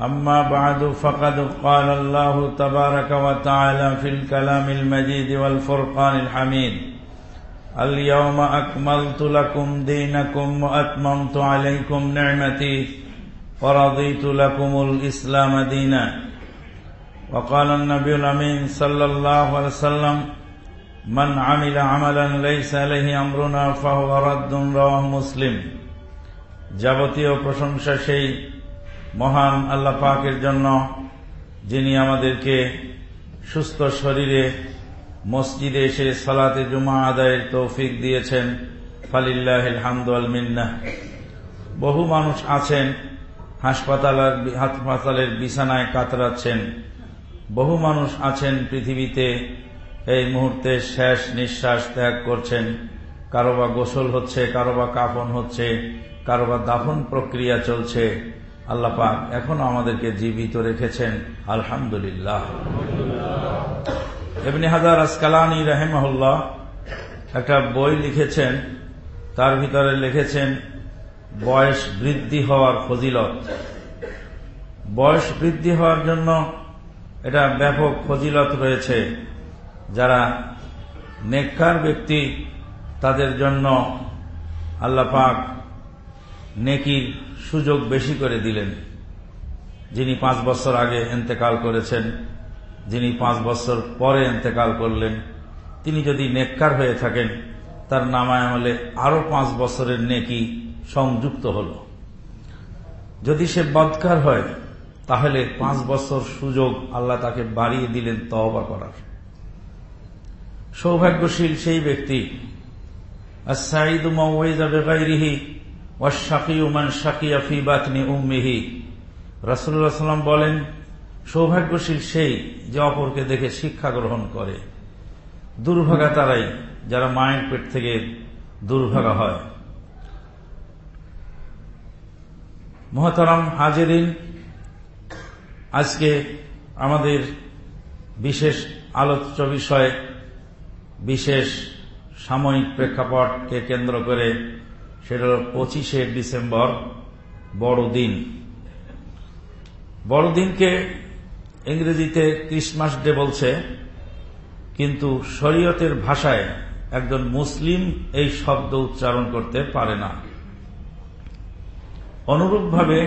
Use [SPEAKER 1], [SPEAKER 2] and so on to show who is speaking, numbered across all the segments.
[SPEAKER 1] أما بعد فقد قال الله تبارك وتعالى في الكلام المجيد والفرقان الحميد اليوم أكملت لكم دينكم وأتممت عليكم نعمتي ورضيت لكم الإسلام دينا وقال النبي الأمين صلى الله عليه وسلم من عمل عملا ليس عليه أمرنا فهو رد رواه مسلم যাবতীয় প্রশংসা সেই মহান আল্লাহ পাকের জন্য, যিনি আমাদেরকে সুস্থ শরীরে মসজিদে এসে সালাতে জুমা আদায়ের তৌফিক দিয়েছেন ফালিল্লাহ হামদ মিন্না। বহু মানুষ আছেন, হাসপাতালের হাসপাতালের বিছানায় কাতরাচ্ছেন। বহু মানুষ আছেন পৃথিবীতে, এই মুহূর্তে শেষ নিঃশ্বাস ত্যাগ করছেন। কারোবা গোসল হচ্ছে, কারোবা কাফন হচ্ছে, কারোবা দাফন প্রক্রিয়া চলছে। আল্লাহ পাক এখনও আমাদেরকে জীবিত রেখেছেন। আলহামদুলিল্লাহ। এমনি হাজার আসকালানি রাহেমাহুল্লাহ একটা বই লিখেছেন। তার ভিতরে লিখেছেন, বয়স বৃদ্ধি হওয়ার ফজিলত। বয়স বৃদ্ধি হওয়ার জন্য এটা ব্যাপক ফজিলত রয়েছে। যারা নেককার ব্যক্তি, তাদের জন্য আল্লাহ পাক নেকির সুযোগ বেশি করে দিলেন। যিনি পাঁচ বছর আগে এন্তেকাল করেছেন, যিনি পাঁচ বছর পরে এন্তেকাল করলেন, তিনি যদি নেককার হয়ে থাকেন, তার নামায় আমলে আরও পাঁচ বছরের নেকি সংযুক্ত হল। যদি সে বদকার হয়, তাহলে পাঁচ বছর সুযোগ আল্লাহ তাকে বাড়িয়ে দিলেন তহবা করার। সৌভাগ্যশীল সেই ব্যক্তি রাসুল্লাহাম বলেন, সৌভাগ্যশীল সেই যে অপরকে দেখে শিক্ষা গ্রহণ করে। দুর্ভাগা তারাই যারা মায়ের পেট থেকে দুর্ভাগা হয়। মহতারাম হাজেরিন, আজকে আমাদের বিশেষ আলোচ্য বিষয়, বিশেষ সাময়িক প্রেক্ষাপটকে কেন্দ্র করে সেটা হল পঁচিশে ডিসেম্বর, বড়দিন। বড়দিনকে ইংরেজিতে ক্রিসমাস ডে বলছে, কিন্তু শরীয়তের ভাষায় একজন মুসলিম এই শব্দ উচ্চারণ করতে পারে না। অনুরূপভাবে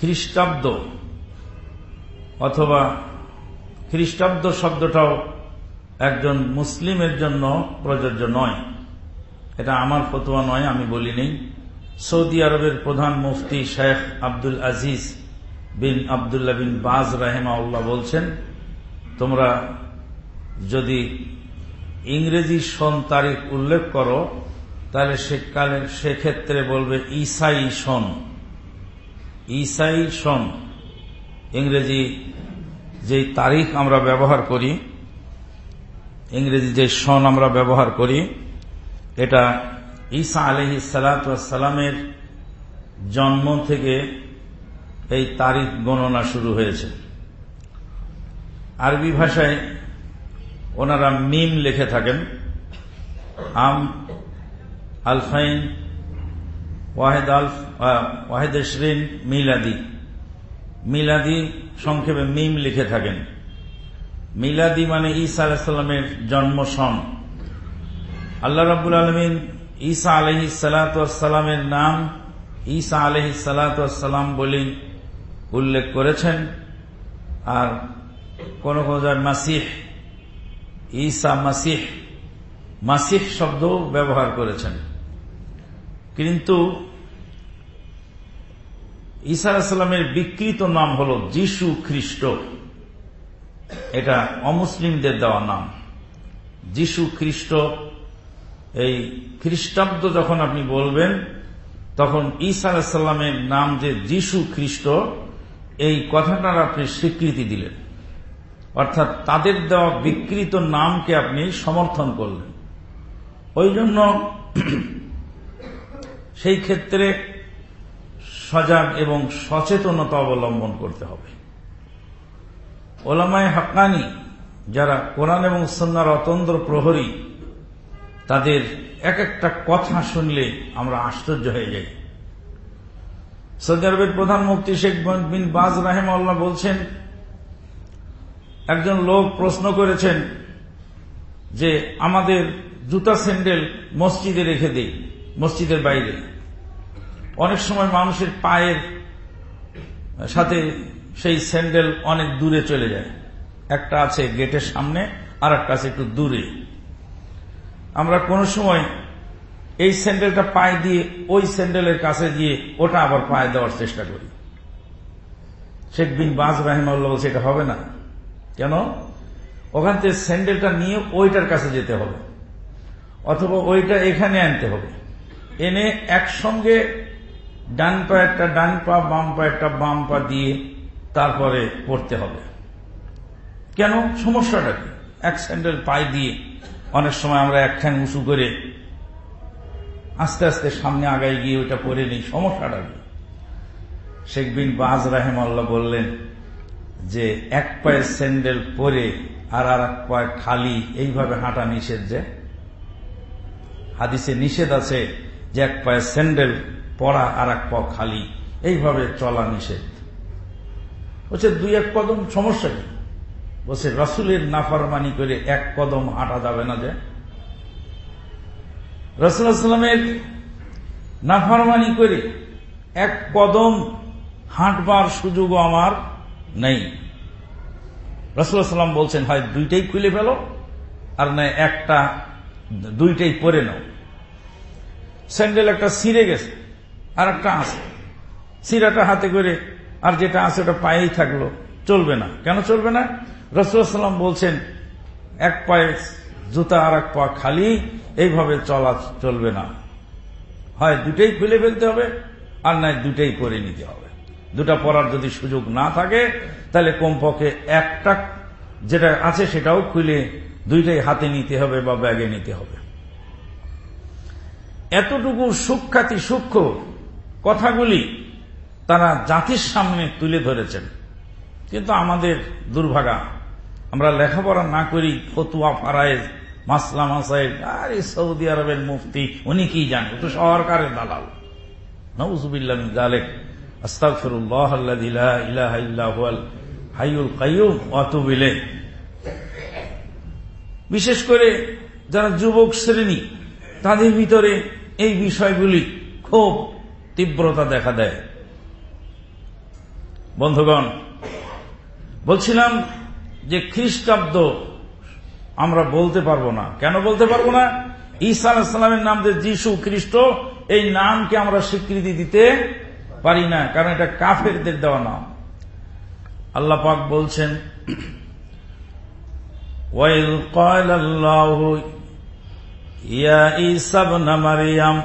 [SPEAKER 1] খ্রিস্টাব্দ অথবা খ্রিস্টাব্দ শব্দটাও একজন মুসলিমের জন্য প্রযোজ্য নয়। এটা আমার ফতোয়া নয়, আমি বলিনি সৌদি আরবের প্রধান মুফতি শেখ আব্দুল আজিজ বিন আবদুল্লাহ বিন বাজ রাহেমা রাহেমাউল্লাহ বলছেন, তোমরা যদি ইংরেজি সন তারিখ উল্লেখ করো, তাহলে সেকালে, সেক্ষেত্রে বলবে ইসাই সন। ইসাই সন, ইংরেজি যে তারিখ আমরা ব্যবহার করি, ইংরেজি যে সন আমরা ব্যবহার করি এটা ঈসা আলহি সালাতামের জন্ম থেকে এই তারিখ গণনা শুরু হয়েছে। আরবি ভাষায় ওনারা মিম লিখে থাকেন, আম, আলফাইন, ওয়াহেদ আলফ ওয়াহেদ শ্রিন মিলাদি। মিলাদি সংক্ষেপে মিম লিখে থাকেন। মিলাদি মানে ঈসা আলাহিসাল্লামের জন্ম সন আল্লাহ রাবুল আলমিন ঈসা আলহি সালাতামের নাম ঈসা আলহি সালাতাম বলে উল্লেখ করেছেন। আর কোন কোন মাসিহ, ঈসা মাসিহ মাসিহ শব্দ ব্যবহার করেছেন। কিন্তু ঈসা আলাহিসাল্লামের বিকৃত নাম হল যিশু খ্রিস্ট। এটা অমুসলিমদের দেওয়া নাম। যিশু খ্রিস্ট এই খ্রিস্টাব্দ যখন আপনি বলবেন, তখন ঈসা আলাহিসাল্লামের নাম যে যিশু খ্রিস্ট, এই কথাটার আপনি স্বীকৃতি দিলেন। অর্থাৎ তাদের দেওয়া বিকৃত নামকে আপনি সমর্থন করলেন। ওই জন্য সেই ক্ষেত্রে সজাগ এবং সচেতনতা অবলম্বন করতে হবে। ওলামায় হাক্কানি, যারা কোরআন এবং সন্ন্যার অতন্ত্র প্রহরী তাদের এক একটা কথা শুনলে আমরা আশ্চর্য হয়ে যাই। সৌদি আরবের প্রধান মুক্তি শেখ বিন বাজ রাহেমাল্লাহ বলছেন, একজন লোক প্রশ্ন করেছেন যে, আমাদের জুতা স্যান্ডেল মসজিদে রেখে দেই, মসজিদের বাইরে। অনেক সময় মানুষের পায়ের সাথে সেই স্যান্ডেল অনেক দূরে চলে যায়। একটা আছে গেটের সামনে আর একটা আছে একটু দূরে। আমরা কোনো সময় এই স্যান্ডেলটা পায়ে দিয়ে ওই স্যান্ডেলের কাছে দিয়ে ওটা আবার পায়ে দেওয়ার চেষ্টা করি। শেখ বিন বাজ রাহিমাল্লাহ বলছে, এটা হবে না। কেন? ওখান থেকে স্যান্ডেলটা নিয়ে ওইটার কাছে যেতে হবে। অথবা ওইটা এখানে আনতে হবে। এনে একসঙ্গে ডান পা একটা ডান পা, বাম পা একটা বাম পা দিয়ে তারপরে পড়তে হবে। কেন? সমস্যাটা কি? এক স্যান্ডেল পায়ে দিয়ে অনেক সময় আমরা একখান উঁচু করে আস্তে আস্তে সামনে আগায় গিয়ে ওটা পরে নেই, সমস্যাটা কি? শেখ বিন বাজ রাহেমাল্লাহ বললেন যে এক পায়ের স্যান্ডেল পরে আর আর এক পায়ে খালি এইভাবে হাঁটা নিষেধ যে? হাদিসে নিষেধ আছে যে এক পায়ে স্যান্ডেল পরা আর এক পা খালি, এইভাবে চলা নিষেধ। বলছে দুই এক কদম সমস্যা কি? বলছে, রসুলের নাফারমানি করে এক কদম হাঁটা যাবে না যে? রসুলামের নাফারমানি করে এক কদম হাঁটবার সুযোগও আমার নেই। রসুল্লাহাম বলছেন, হয় দুইটাই খুলে ফেলো আর নয় একটা, দুইটাই পরে নাও। স্যান্ডেল একটা ছিঁড়ে গেছে, আর একটা আছে। সিরাটা হাতে করে, আর যেটা আছে ওটা পায়েই থাকল। চলবে না। কেন চলবে না? রসুলাম বলছেন, এক পায়ে জুতা আর এক পা খালি, এইভাবে চলা চলবে না। হয় দুটাই খুলে ফেলতে হবে, আর নয় দুটাই করে নিতে হবে। দুটা পরার যদি সুযোগ না থাকে, তাহলে কমপক্ষে একটা যেটা আছে সেটাও খুলে দুইটাই হাতে নিতে হবে বা ব্যাগে নিতে হবে। এতটুকু সুখ্যাতি সূক্ষ্ম কথাগুলি তারা জাতির সামনে তুলে ধরেছেন। কিন্তু আমাদের দুর্ভাগা আমরা লেখাপড়া না করি, ফতুয়া ফারায়েজ, মাসলা মাসাইল আর সৌদি আরবের মুফতি, উনি কি জানেন তো সরকারের দালাল। নজুবিল্লাহ জালেক বিশেষ করে যারা যুবক শ্রেণি, তাদের ভিতরে এই বিষয়গুলি খুব তীব্রতা দেখা দেয়। বন্ধুগণ, বলছিলাম যে খ্রিস্টাব্দ আমরা বলতে পারবো না কেন বলতে পারবো না ঈসা আলাহিসাল্লামের নাম যে যিশু খ্রিস্ট এই নামকে আমরা স্বীকৃতি দিতে পারি না কারণ এটা কাফেরদের দেওয়া নাম আল্লাহ পাক বলছেন ওয়াইল قال الله يا عيسى ابن مريم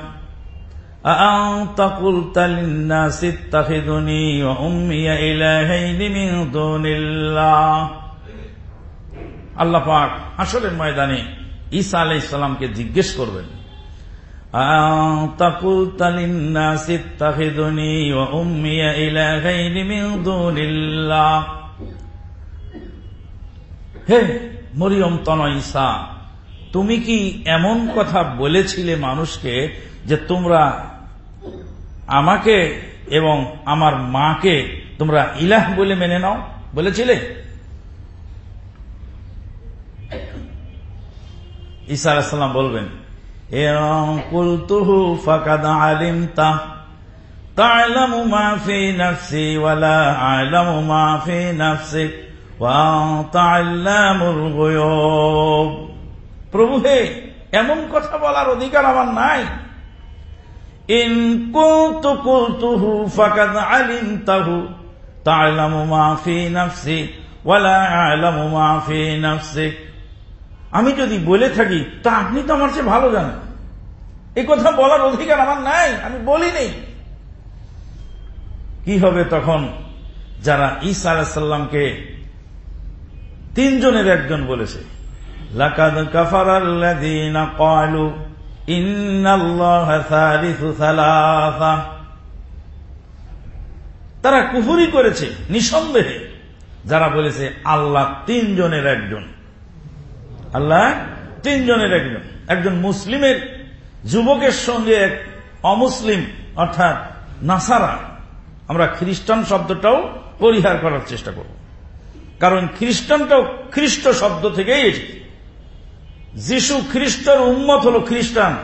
[SPEAKER 1] أأنت قلت للناس اتخذني وأمي إلهين من دون الله আল্লাহ পাক হাসরের ময়দানে ঈসা আলাই ইসলামকে জিজ্ঞেস করবেন হে মরিয়ম তন ঈসা, তুমি কি এমন কথা বলেছিলে মানুষকে যে তোমরা আমাকে এবং আমার মাকে তোমরা ইলাহ বলে মেনে নাও? বলেছিলে? وأنت علام الغيوب প্রভু হে এমন কথা বলার অধিকার আমার নাই ইন কুলতু কুলতুহু ফাকাদ আলিমতাহু তা'লামু মা ফি নাফসি ওয়ালা আ'লামু মা ফি নাফসিক আমি যদি বলে থাকি, তা আপনি তো আমার চেয়ে ভালো জানেন। এই কথা বলার অধিকার আমার নাই, আমি বলি নেই কি হবে তখন যারা ঈসা আলাহাল্লামকে তিনজনের একজন বলেছে? তারা কুফরি করেছে, নিঃসন্দেহে। যারা বলেছে, আল্লাহ তিনজনের একজন। আল্লাহ তিনজনের একজন। একজন মুসলিমের, যুবকের সঙ্গে এক অমুসলিম, অর্থাৎ নাসারা। আমরা খ্রিস্টান শব্দটাও পরিহার করার চেষ্টা করব। কারণ খ্রিস্টানটাও খ্রিস্ট শব্দ থেকেই এসেছে। যিশু খ্রিস্টের উম্মত হল খ্রিস্টান।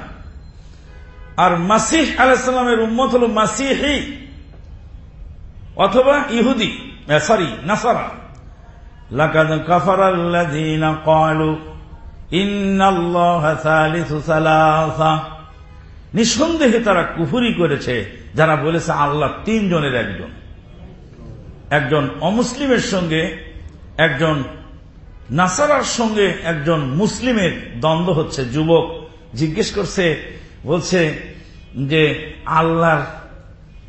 [SPEAKER 1] আর মাসিহ আলাইসাল্লামের উম্মত হল মাসিহি, অথবা ইহুদি সরি নাসারা। লাকাদ কাফারাল্লাযীনা ক্বালু নিঃসন্দেহে তারা কুফুরি করেছে, যারা বলেছে আল্লাহ তিনজনের একজন। একজন অমুসলিমের সঙ্গে, একজন নাসারার সঙ্গে, একজন মুসলিমের দ্বন্দ্ব হচ্ছে। যুবক জিজ্ঞেস করছে, বলছে যে আল্লাহর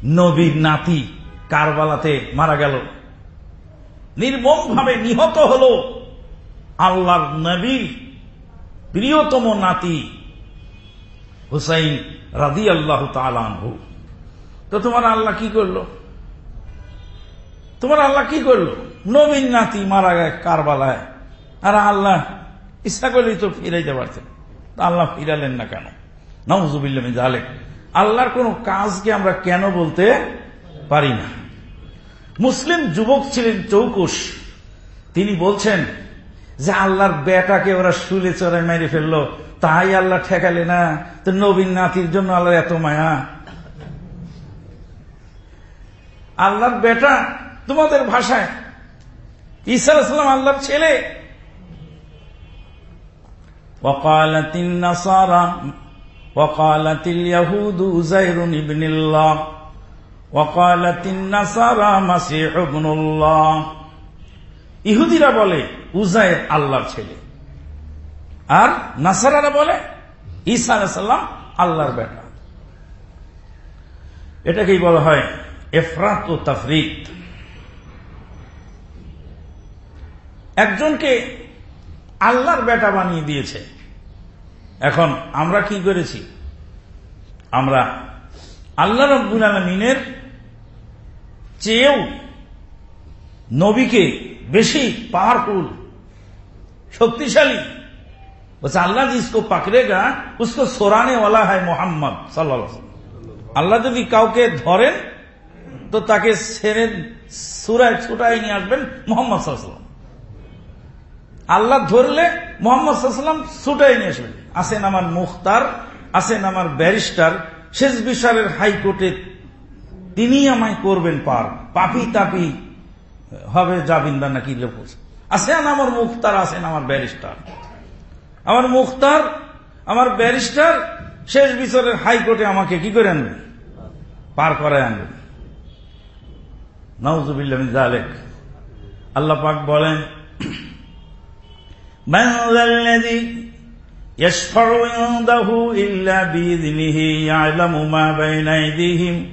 [SPEAKER 1] নবীর নাতি কারবালাতে মারা গেল। নির্মমভাবে নিহত হল আল্লাহর নবীর প্রিয়তম নাতি হুসাইন রাদি আল্লাহ তালু তো তোমার আল্লাহ কি করল? তোমার আল্লাহ কি করল? নবীন নাতি মারা গায় কারবালায়। আর আল্লাহ ইচ্ছা করলেই তো ফিরাইতে পারতেন। আল্লাহ ফিরালেন না কেন? নজুবিল্লাম জালে আল্লাহর কোন কাজকে আমরা কেন বলতে পারি না? মুসলিম যুবক ছিলেন চৌকুশ। তিনি বলছেন যে আল্লাহর বেটাকে ওরা শুলে চড়ায় মেরে ফেললো তাই আল্লাহ ঠেকালে না তো নবীন নাতির জন্য আল্লাহ এত মায়া আল্লাহর বেটা তোমাদের ভাষায় ঈসা আলাইসালাম আল্লাহর ছেলে وقالت النصارى وقالت اليهود زير ابن الله وقالت النصارى مسيح ابن الله ইহুদিরা বলে উজায়ের আল্লাহর ছেলে। আর নাসারারা বলে, ঈসা আলাইসাল্লাম আল্লাহর বেটা। এটাকেই বলা হয় এফরাত ও তাফরিত। একজনকে আল্লাহর বেটা বানিয়ে দিয়েছে। এখন আমরা কি করেছি? আমরা আল্লাহ রব্বুল আলমিনের চেয়েও নবীকে বেশি পাওয়ারফুল শক্তিশালী। বলছে, আল্লাহ জিসকো পাকড়েগা, উসকো সোরানে ওলা হয় মোহাম্মদ সাল্লাহ আল্লাহ যদি কাউকে ধরেন, তো তাকে ছেড়ে সুরায় ছুটাই নিয়ে আসবেন মোহাম্মদ সাল্লাম আল্লাহ ধরলে মোহাম্মদ সাল্লাম ছুটাই নিয়ে আসবেন। আসেন আমার মুখতার, আসেন আমার ব্যারিস্টার, শেষ বিশালের হাইকোর্টে তিনি আমায় করবেন পার। পাপি তাপি হবে যাবিন না নাকি লোক আসেন আমার মুখতার আসেন আমার ব্যারিস্টার আমার মুখতার আমার ব্যারিস্টার শেষ বিচারের হাইকোর্টে আমাকে কি করে আনবেন পার করায় আনবেন নওজুবিল্লাহ জালেক আল্লাহ পাক বলেন من ذا الذي يشفع عنده إلا بإذنه يعلم ما بين أيديهم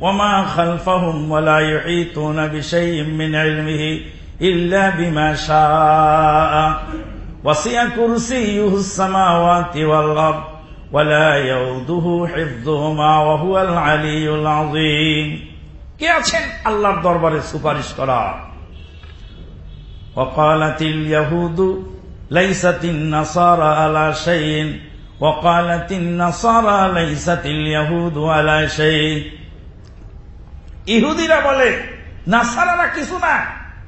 [SPEAKER 1] وما خلفهم ولا يحيطون بشيء من علمه إلا بما شاء وسع كرسيه السماوات والأرض ولا يؤده حفظهما وهو العلي العظيم কে আছেন আল্লাহর দরবারে সুপারিশ করা وقالت اليهود ليست النصارى على شيء وقالت النصارى ليست اليهود على شيء ইহুদিরা বলে নাসারারা কিছু না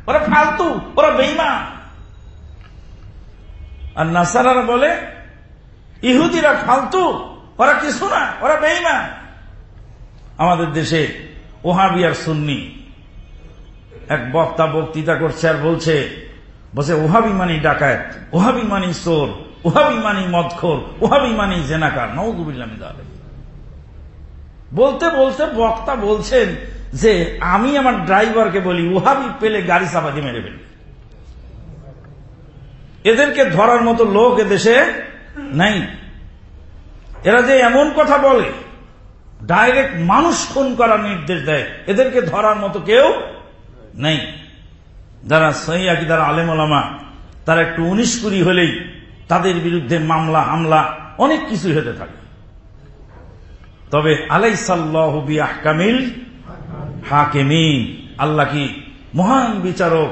[SPEAKER 1] ওরা ফালতু, ওরা বেইমা আর নাসারারা বলে, ইহুদিরা ফালতু, ওরা কিছু না, ওরা বেইমা আমাদের দেশে ওহাবিয়ার সুন্নি, এক বক্তা বক্তৃতা করছে আর বলছে বলছে, ওহাবি মানি ডাকাত, ওহাবি মানি চোর, ওহাবি মানি মদখোর, ওহাবি মানি জেনাকার নৌদুবিল্লাম বলতে বলতে বক্তা বলছেন যে আমি আমার ড্রাইভারকে বলি, ওহাবি পেলে গাড়ি চাপাতি মেরে ফেলি। এদেরকে ধরার মতো লোক এদেশে নাই। এরা যে এমন কথা বলে, ডাইরেক্ট মানুষ খুন করার নির্দেশ দেয়, এদেরকে ধরার মতো কেউ নেই। যারা সহি আকিদার আলেম ওলামা, তারা একটু উনিশ কুড়ি হলেই তাদের বিরুদ্ধে মামলা, হামলা, অনেক কিছু হতে থাকে। তবে আলাই সাল্লাহবি আহকামিল হাকেমিন, আল্লাহ কি মহান বিচারক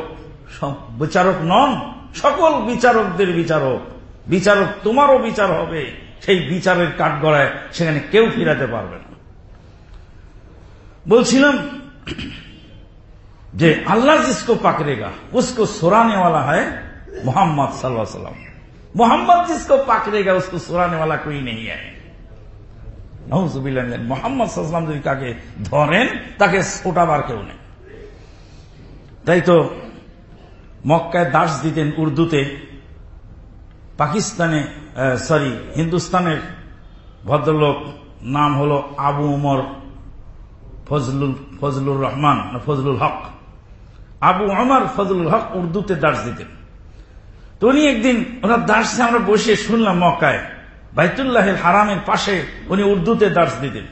[SPEAKER 1] বিচারক নন, সকল বিচারকদের বিচারক। বিচারক তোমারও বিচার হবে, সেই বিচারের কাঠগড়ায় সেখানে কেউ ফিরাতে পারবে না। বলছিলাম যে আল্লাহ জিসকো পাকড়েগা, উসকো সোরানেওয়ালা হয় মোহাম্মদ সাল্লাহ সাল্লাম মোহাম্মদ জিসকো পাকড়েগা, উসকো সোরানেওয়ালা কই নেই হ্যাঁ মোহাম্মদ যদি তাকে ধরেন, তাকে ছোটাবার কেউ নেই। তাই তো মক্কায় দাস দিতেন উর্দুতে, পাকিস্তানে সরি, হিন্দুস্তানের ভদ্রলোক নাম হল আবু উমর ফজলুল, ফজলুর রহমান ফজলুল হক। আবু আমার ফজলুল হক উর্দুতে দাস দিতেন। তো উনি একদিন ওনার দাসে আমরা বসে শুনলাম মক্কায় বাইতুল্লাহের হারামের পাশে উনি উর্দুতে দাস দিতেন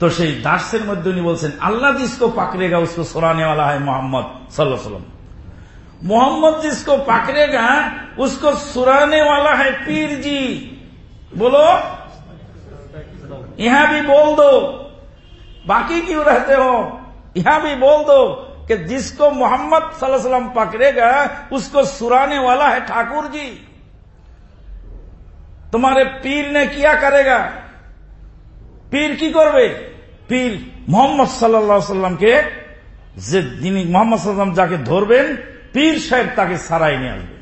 [SPEAKER 1] তো সেই দাসের মধ্যে উনি বলছেন আল্লাহ জিসকো পাকড়েগা উসকো সোরানে वाला है मोहम्मद सल्लल्लाहु अलैहि वसल्लम मोहम्मद जिसको पकड़ेगा उसको सुराने वाला है पीर जी बोलो यहां भी बोल दो बाकी क्यों रहते हो यहां भी बोल दो कि जिसको मोहम्मद सल्लम पकड़ेगा उसको सुराने वाला है ठाकुर जी তোমারে পীর নে কিয়া করেগা পীর কি করবে? পীর মোহাম্মদ সাল্লা সাল্লামকে যে যিনি মোহাম্মদ সাল্লাম যাকে ধরবেন, পীর সাহেব তাকে সারাই নিয়ে আসবে।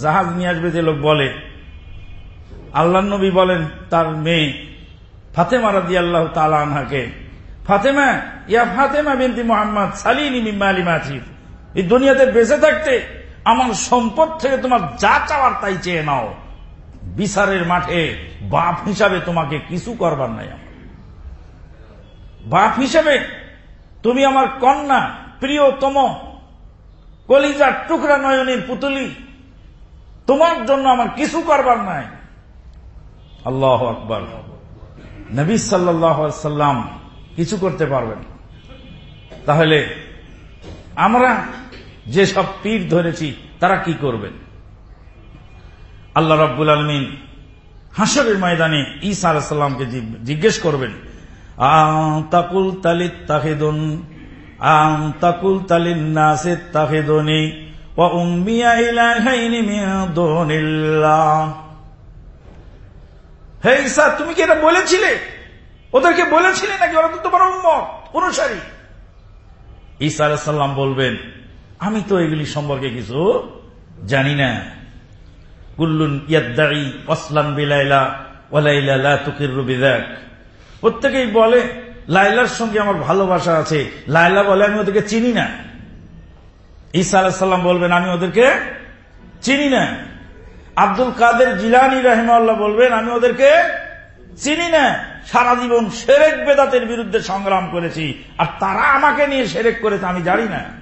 [SPEAKER 1] জাহাজ নিয়ে আসবে যে লোক বলে। আল্লাহ নবী বলেন তার মেয়ে ফাতেমা রাজি আল্লাহ তালাকে ফাতেমা, ইয়া ফাতেমা বিনতি মোহাম্মদ, সালিনী মিম্মা আলী মাছিফ এই দুনিয়াতে বেঁচে থাকতে আমার সম্পদ থেকে তোমার যা চাওয়ার তাই চেয়ে নাও। বিচারের মাঠে বাপ হিসাবে তোমাকে কিছু করবার নাই আমার। বাপ হিসাবে তুমি আমার কন্যা, প্রিয়তম, কলিজার টুকরা নয়নের পুতুলি, তোমার জন্য আমার কিছু করবার নাই। আল্লাহ আকবর। নবী সাল্লাম কিছু করতে পারবেন তাহলে আমরা যেসব পীর ধরেছি, তারা কি করবেন? আল্লাহ রাব্বুল আলমিন হাসরের ময়দানে ঈসা আলাহামকে জিজ্ঞেস করবেন তাকুল তালিত তাহেদুন আম তাকুল নাসে তাহেদনি ও ইলাহাইনি হে তুমি কি এটা বলেছিলে? ওদেরকে বলেছিলে নাকি? ওরা তো তোমার উম্মত, অনুসারী। ঈসা আলাহাল্লাম বলবেন আমি তো এগুলি সম্পর্কে কিছু জানি না। কুল্লুন ইয়াদ্দাই অসলান বিলাইলা ওয়ালাইলা লা তুকিরু বিদাক প্রত্যেকেই বলে, লাইলার সঙ্গে আমার ভালোবাসা আছে। লাইলা বলে, আমি ওদেরকে চিনি না। ঈসা আলাহিসাল্লাম বলবেন, আমি ওদেরকে চিনি না। আব্দুল কাদের জিলানি রহমাল্লাহ বলবেন, আমি ওদেরকে চিনি না। সারা জীবন সেরেক বেদাতের বিরুদ্ধে সংগ্রাম করেছি, আর তারা আমাকে নিয়ে সেরেক করেছে, আমি জানি না।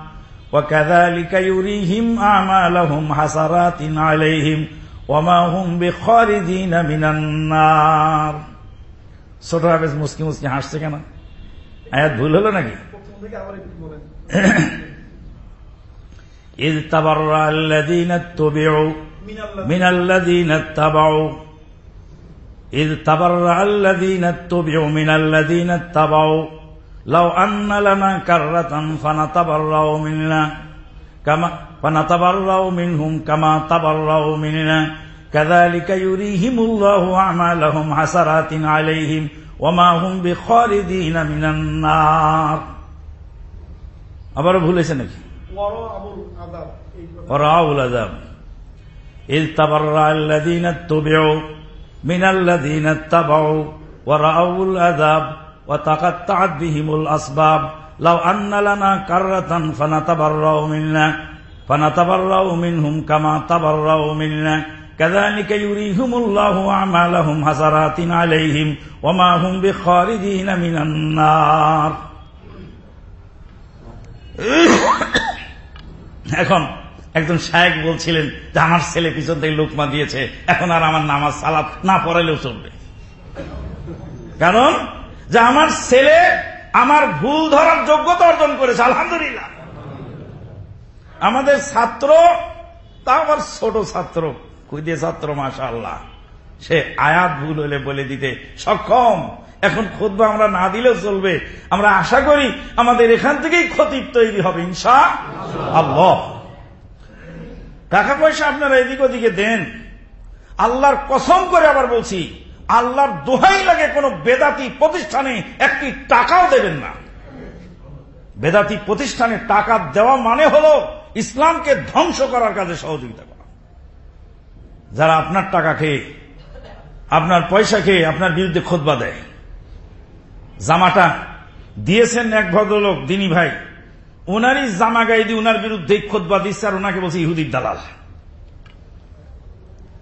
[SPEAKER 1] وكذلك يريهم أعمالهم حسرات عليهم وما هم بخارجين من النار ছোট হাফেজ মুসকি মুসকি হাসছে কেন আয়াত ভুল হলো নাকি إذ تبرأ الذين اتبعوا من الذين اتبعوا إذ تبرأ الذين اتبعوا من الذين اتبعوا لو أن لنا كرة فنتبرأ منا كما فنتبرأ منهم كما تبرأوا منا كذلك يريهم الله أعمالهم حسرات عليهم وما هم بخالدين من النار আবার ভুলেছে নাকি ورأوا العذاب إذ تبرأ الذين اتبعوا من الذين اتبعوا ورأوا العذاب وتقطعت بهم الأسباب لو أن لنا كرة فنتبرأ منا فنتبرأ منهم كما تبرأوا منا كذلك يريهم الله أعمالهم حسرات عليهم وما هم بخارجين من النار এখন একজন শায়েক বলছিলেন যে আমার ছেলে পিছন থেকে লোকমা দিয়েছে এখন আর আমার নামাজ সালাত না পড়াইলেও চলবে কারণ যে আমার ছেলে আমার ভুল ধরার যোগ্যতা অর্জন করেছে, আলহামদুলিল্লাহ। আমাদের ছাত্র তা আবার ছোট ছাত্র। খুদে ছাত্র মাসা আল্লাহ সে আয়াত ভুল হলে বলে দিতে সক্ষম। এখন খুদবা আমরা না দিলেও চলবে। আমরা আশা করি আমাদের এখান থেকেই ক্ষতি তৈরি হবে, ইনশা আল্লাহ। টাকা পয়সা আপনারা এদিক ওদিকে দেন। আল্লাহর কসম করে আবার বলছি আল্লাহর দোহাই লাগে কোন বেদাতি প্রতিষ্ঠানে একটি টাকাও দেবেন না। বেদাতি প্রতিষ্ঠানে টাকা দেওয়া মানে হল ইসলামকে ধ্বংস করার কাজে সহযোগিতা করা। যারা আপনার টাকা খেয়ে, আপনার পয়সা খেয়ে আপনার বিরুদ্ধে খোদবা দেয়। জামাটা দিয়েছেন এক ভদ্রলোক, দিনী ভাই। ওনারই জামা গায়ে দিয়ে ওনার বিরুদ্ধে খোদবা দিচ্ছে আর ওনাকে বলছে ইহুদির দালাল।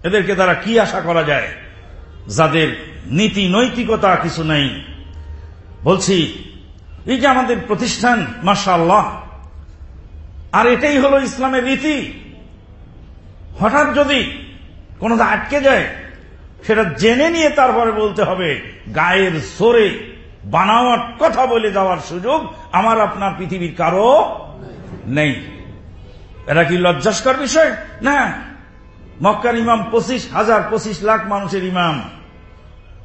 [SPEAKER 1] এদেরকে তারা কি আশা করা যায়? যাদের নীতি নৈতিকতা কিছু নেই। বলছি এই যে আমাদের প্রতিষ্ঠান মাসা আল্লাহ আর এটাই হলো ইসলামের রীতি। হঠাৎ যদি কোনো আটকে যায় সেটা জেনে নিয়ে তারপরে বলতে হবে গায়ের সোরে বানাওয়ার কথা বলে যাওয়ার সুযোগ আমার আপনার পৃথিবীর কারও নেই। এটা কি লজ্জাস্কর বিষয়? না। মক্কার ইমাম পঁচিশ হাজার পঁচিশ লাখ মানুষের ইমাম।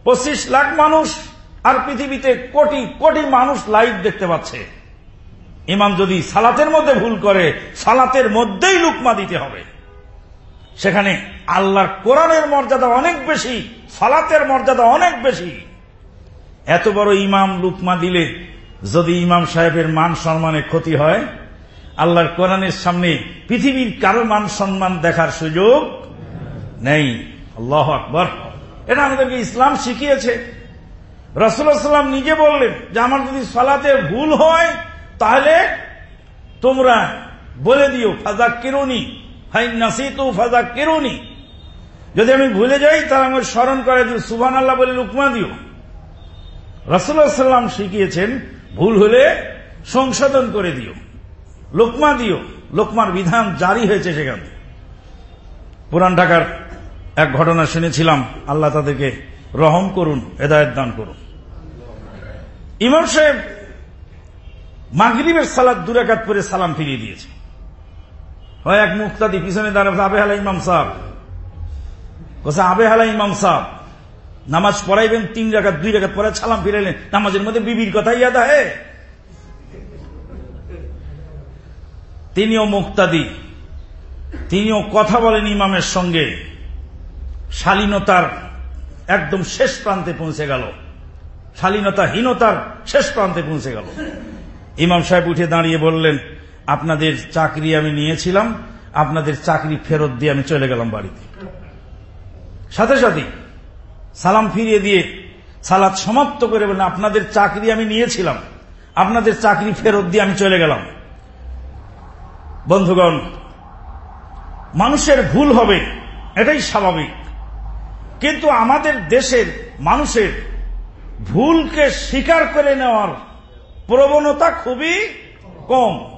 [SPEAKER 1] পঁচিশ লাখ মানুষ আর পৃথিবীতে কোটি কোটি মানুষ লাইভ দেখতে পাচ্ছে। ইমাম যদি সালাতের মধ্যে ভুল করে, সালাতের মধ্যেই লুকমা দিতে হবে। সেখানে আল্লাহর কোরআনের মর্যাদা অনেক বেশি, সালাতের মর্যাদা অনেক বেশি। এত বড় ইমাম লুকমা দিলে যদি ইমাম সাহেবের মান সম্মানে ক্ষতি হয়, আল্লাহর কোরআনের সামনে পৃথিবীর কারও মান সম্মান দেখার সুযোগ নেই। আল্লাহ আকবর। এটা আমাদেরকে ইসলাম শিখিয়েছে। রসুল্লাহাম নিজে বললেন যে, আমার যদি সালাতে ভুল হয়, তাহলে তোমরা বলে দিও ফাজা কেরুনি হাই নাসি তো ফাজা কেরুনি যদি আমি ভুলে যাই, তাহলে আমার স্মরণ করে দিও সুবান আল্লাহ বলে লুকমা দিও। রসুল্লাহ সাল্লাম শিখিয়েছেন, ভুল হলে সংশোধন করে দিও, লোকমা দিও। লোকমার বিধান জারি হয়েছে সেখানে। পুরান ঢাকার এক ঘটনা শুনেছিলাম, আল্লাহ তাদেরকে রহম করুন, হেদায়ত দান করুন। ইমাম সাহেব মাগরীবের সালাদ দুরাকাত পরে সালাম ফিরিয়ে দিয়েছে। হয় এক মুক্তাদি পিছনে দাঁড়াবে, আবে হালা ইমাম সাহ কোসা আবে হালা ইমাম সাহ নামাজ পড়াইবেন তিন রাখাত, দুই রাখাত পরে সালাম ফিরাইলেন। নামাজের মধ্যে বিবির কথা ইয়াদা হে। তিনিও মুক্তাদি, তিনিও কথা বলেন ইমামের সঙ্গে। শালীনতার একদম শেষ প্রান্তে পৌঁছে গেল। শালীনতাহীনতার শেষ প্রান্তে পৌঁছে গেল। ইমাম সাহেব উঠে দাঁড়িয়ে বললেন, আপনাদের চাকরি আমি নিয়েছিলাম, আপনাদের চাকরি ফেরত দিয়ে আমি চলে গেলাম বাড়িতে। সাথে সাথে সালাম ফিরিয়ে দিয়ে সালাদ সমাপ্ত করে বললেন, আপনাদের চাকরি আমি নিয়েছিলাম, আপনাদের চাকরি ফেরত দিয়ে আমি চলে গেলাম। বন্ধুগণ, মানুষের ভুল হবে, এটাই স্বাভাবিক। কিন্তু আমাদের দেশের মানুষের ভুলকে স্বীকার করে নেওয়ার প্রবণতা খুবই কম।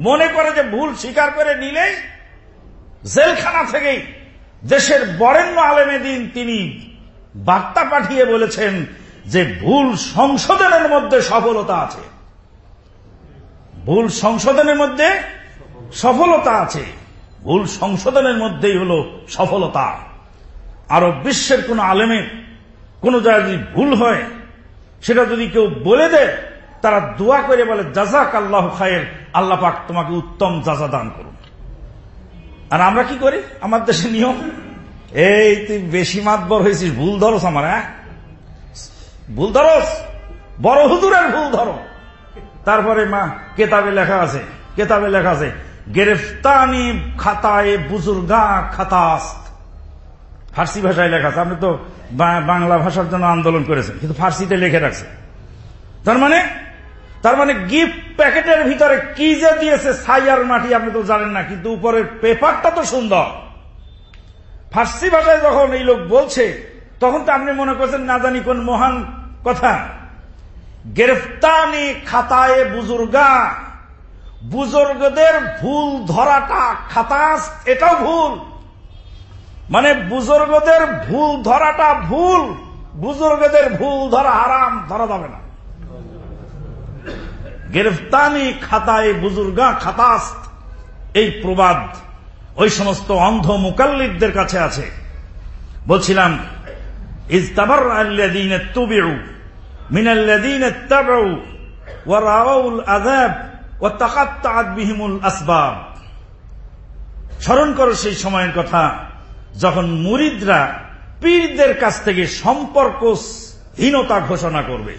[SPEAKER 1] মনে করে যে ভুল স্বীকার করে নিলেই জেলখানা থেকেই দেশের বরেণ্য আলেমে দিন তিনি বার্তা পাঠিয়ে বলেছেন যে ভুল সংশোধনের মধ্যে সফলতা আছে। ভুল সংশোধনের মধ্যে সফলতা আছে। ভুল সংশোধনের মধ্যেই হল সফলতা। আরও বিশ্বের কোন আলেমের কোন জায়গায় যদি ভুল হয়, সেটা যদি কেউ বলে দেয়, তারা দোয়া করে বলে, জাজাক আল্লাহ খায়ের, আল্লাহ পাক তোমাকে উত্তম জাজা দান করুন। আর আমরা কি করি? আমার দেশের নিয়ম, এই তুই বেশি মাতবর হয়েছিস, ভুল ধরস আমার হ্যাঁ? ভুল ধরস? বড় হুজুরের ভুল ধরো। তারপরে মা, কেতাবে লেখা আছে, কেতাবে লেখা আছে, গ্রেফতানি খাতায় বুজুর্গা খাতাস্ত ফার্সি ভাষায় লেখা আছে। আপনি তো বাংলা ভাষার জন্য আন্দোলন করেছেন, কিন্তু ফার্সিতে লিখে রাখছে। তার মানে তার মানে গিফট প্যাকেটের ভিতরে কি যে দিয়েছে সাইয়ার মাটি আপনি তো জানেন না, কিন্তু উপরের পেপারটা তো সুন্দর। ফার্সি ভাষায় যখন এই লোক বলছে, তখন তো আপনি মনে করছেন, না জানি কোন মহান কথা। গ্রেফতানি খাতায় বুজুর্গা, বুজুর্গদের ভুল ধরাটা খাতাস, এটাও ভুল। মানে বুজুর্গদের ভুল ধরাটা ভুল, বুজুর্গদের ভুল ধরা হারাম, ধরা যাবে না। গ্রেফতানি খাতায় বুজুর্গা খাতাস্ত, এই প্রবাদ ওই সমস্ত অন্ধ মুকাল্লিদদের কাছে আছে। বলছিলাম, ইজতাবার আল্লাদিন তুবিউ মিনাল্লাদিন তাবাউ ওয়া রাউল আযাব, ওয়া তাকাত্তাআত বিহিমুল আসবাব। স্মরণ করো সেই সময়ের কথা। যখন মুরিদরা পীরদের কাছ থেকে সম্পর্ক হীনতা ঘোষণা করবে।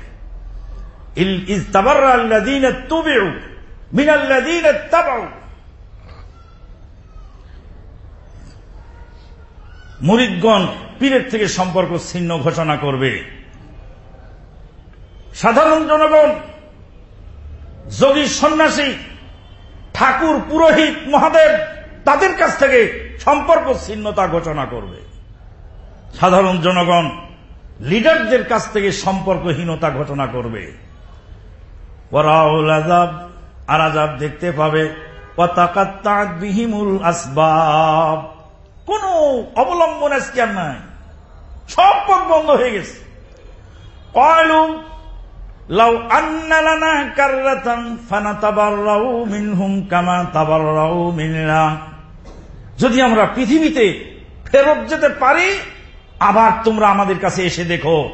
[SPEAKER 1] মুরিদগণ পীরের থেকে সম্পর্ক ছিন্ন ঘোষণা করবে। সাধারণ জনগণ, যোগী সন্ন্যাসী, ঠাকুর পুরোহিত মহাদেব তাদের কাছ থেকে সম্পর্ক ছিন্নতা ঘোষণা করবে। সাধারণ জনগণ, লিডারদের কাছ থেকে সম্পর্কহীনতা ঘোষণা করবে। আজাব আর আজাব দেখতে পাবে বিহিমুল আসবাব। কোন অবলম্বন আজকে আর নাই। সব পথ বন্ধ হয়ে গেছে। কয়লু লাউ আন্নালানা কাররাতান ফানাতাবাররাউ মিনহুম কামা তাবাররাউ মিননা। যদি আমরা পৃথিবীতে ফেরত যেতে পারি, আবার তোমরা আমাদের কাছে এসে দেখো।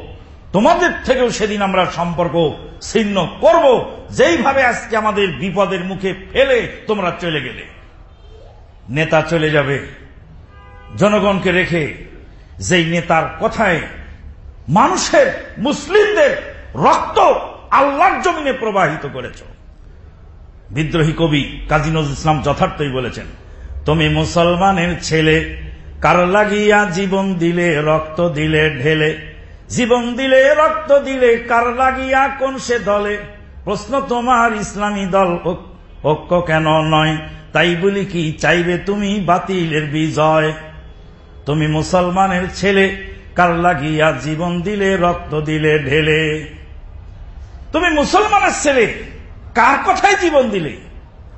[SPEAKER 1] তোমাদের থেকেও সেদিন আমরা সম্পর্ক ছিন্ন করব, যেইভাবে আজকে আমাদের বিপদের মুখে ফেলে তোমরা চলে গেলে। নেতা চলে যাবে, জনগণকে রেখে যেই নেতার কথায় মানুষের, মুসলিমদের রক্ত আল্লাহর জমিনে প্রবাহিত করেছ। বিদ্রোহী কবি কাজী নজরুল ইসলাম যথার্থই বলেছেন তুমি মুসলমানের ছেলে। কার লাগিয়া জীবন দিলে, রক্ত দিলে ঢেলে? জীবন দিলে, রক্ত দিলে, কার লাগিয়া কোন সে দলে? প্রশ্ন তোমার ইসলামী দল ঐক্য কেন নয়? তাই বলি কি, চাইবে তুমি বাতিলের বিজয়। তুমি মুসলমানের ছেলে, কার লাগিয়া জীবন দিলে, রক্ত দিলে ঢেলে? তুমি মুসলমানের ছেলে, কার কথায় জীবন দিলে?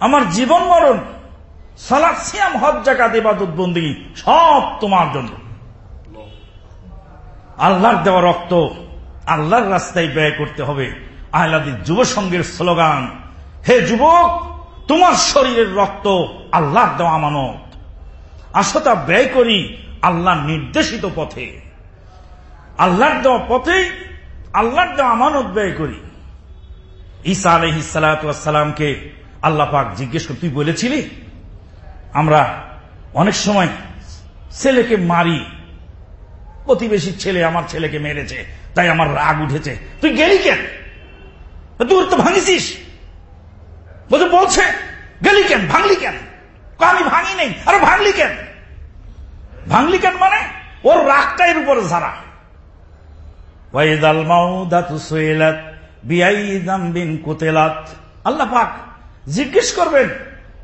[SPEAKER 1] আমার জীবন মরণ সালাদ সিয়াম, হজ জাকাত ইবাদত, বন্দী, সব তোমার জন্য। আল্লাহর দেওয়া রক্ত আল্লাহর রাস্তায় ব্যয় করতে হবে। আহলাদির যুব সংঘের স্লোগান, হে যুবক, তোমার শরীরের রক্ত আল্লাহর দেওয়া আমানত। আসতা ব্যয় করি আল্লাহ নির্দেশিত পথে। আল্লাহর দেওয়া পথে আল্লাহর দেওয়া আমানত ব্যয় করি। ঈসা আলহ সালাতামকে আল্লাহ পাক জিজ্ঞেস করে, তুই বলেছিলি? আমরা অনেক সময় ছেলেকে মারি। প্রতিবেশীর ছেলে আমার ছেলেকে মেরেছে, তাই আমার রাগ উঠেছে। তুই গেলি কেন? তুই তো ভাঙিছিস বলছে গেলি কেন? ভাঙলি কেন? আমি ভাঙি নেই। আরে ভাঙলি কেন? ভাঙলি কেন মানে? ওর রাগটা এর উপরে ঝাড়া। ওয়াইদাল মাউদাতু সুইলাত, বিআই যামবিন কুতিলাত। আল্লাহ পাক জিজ্ঞেস করবেন,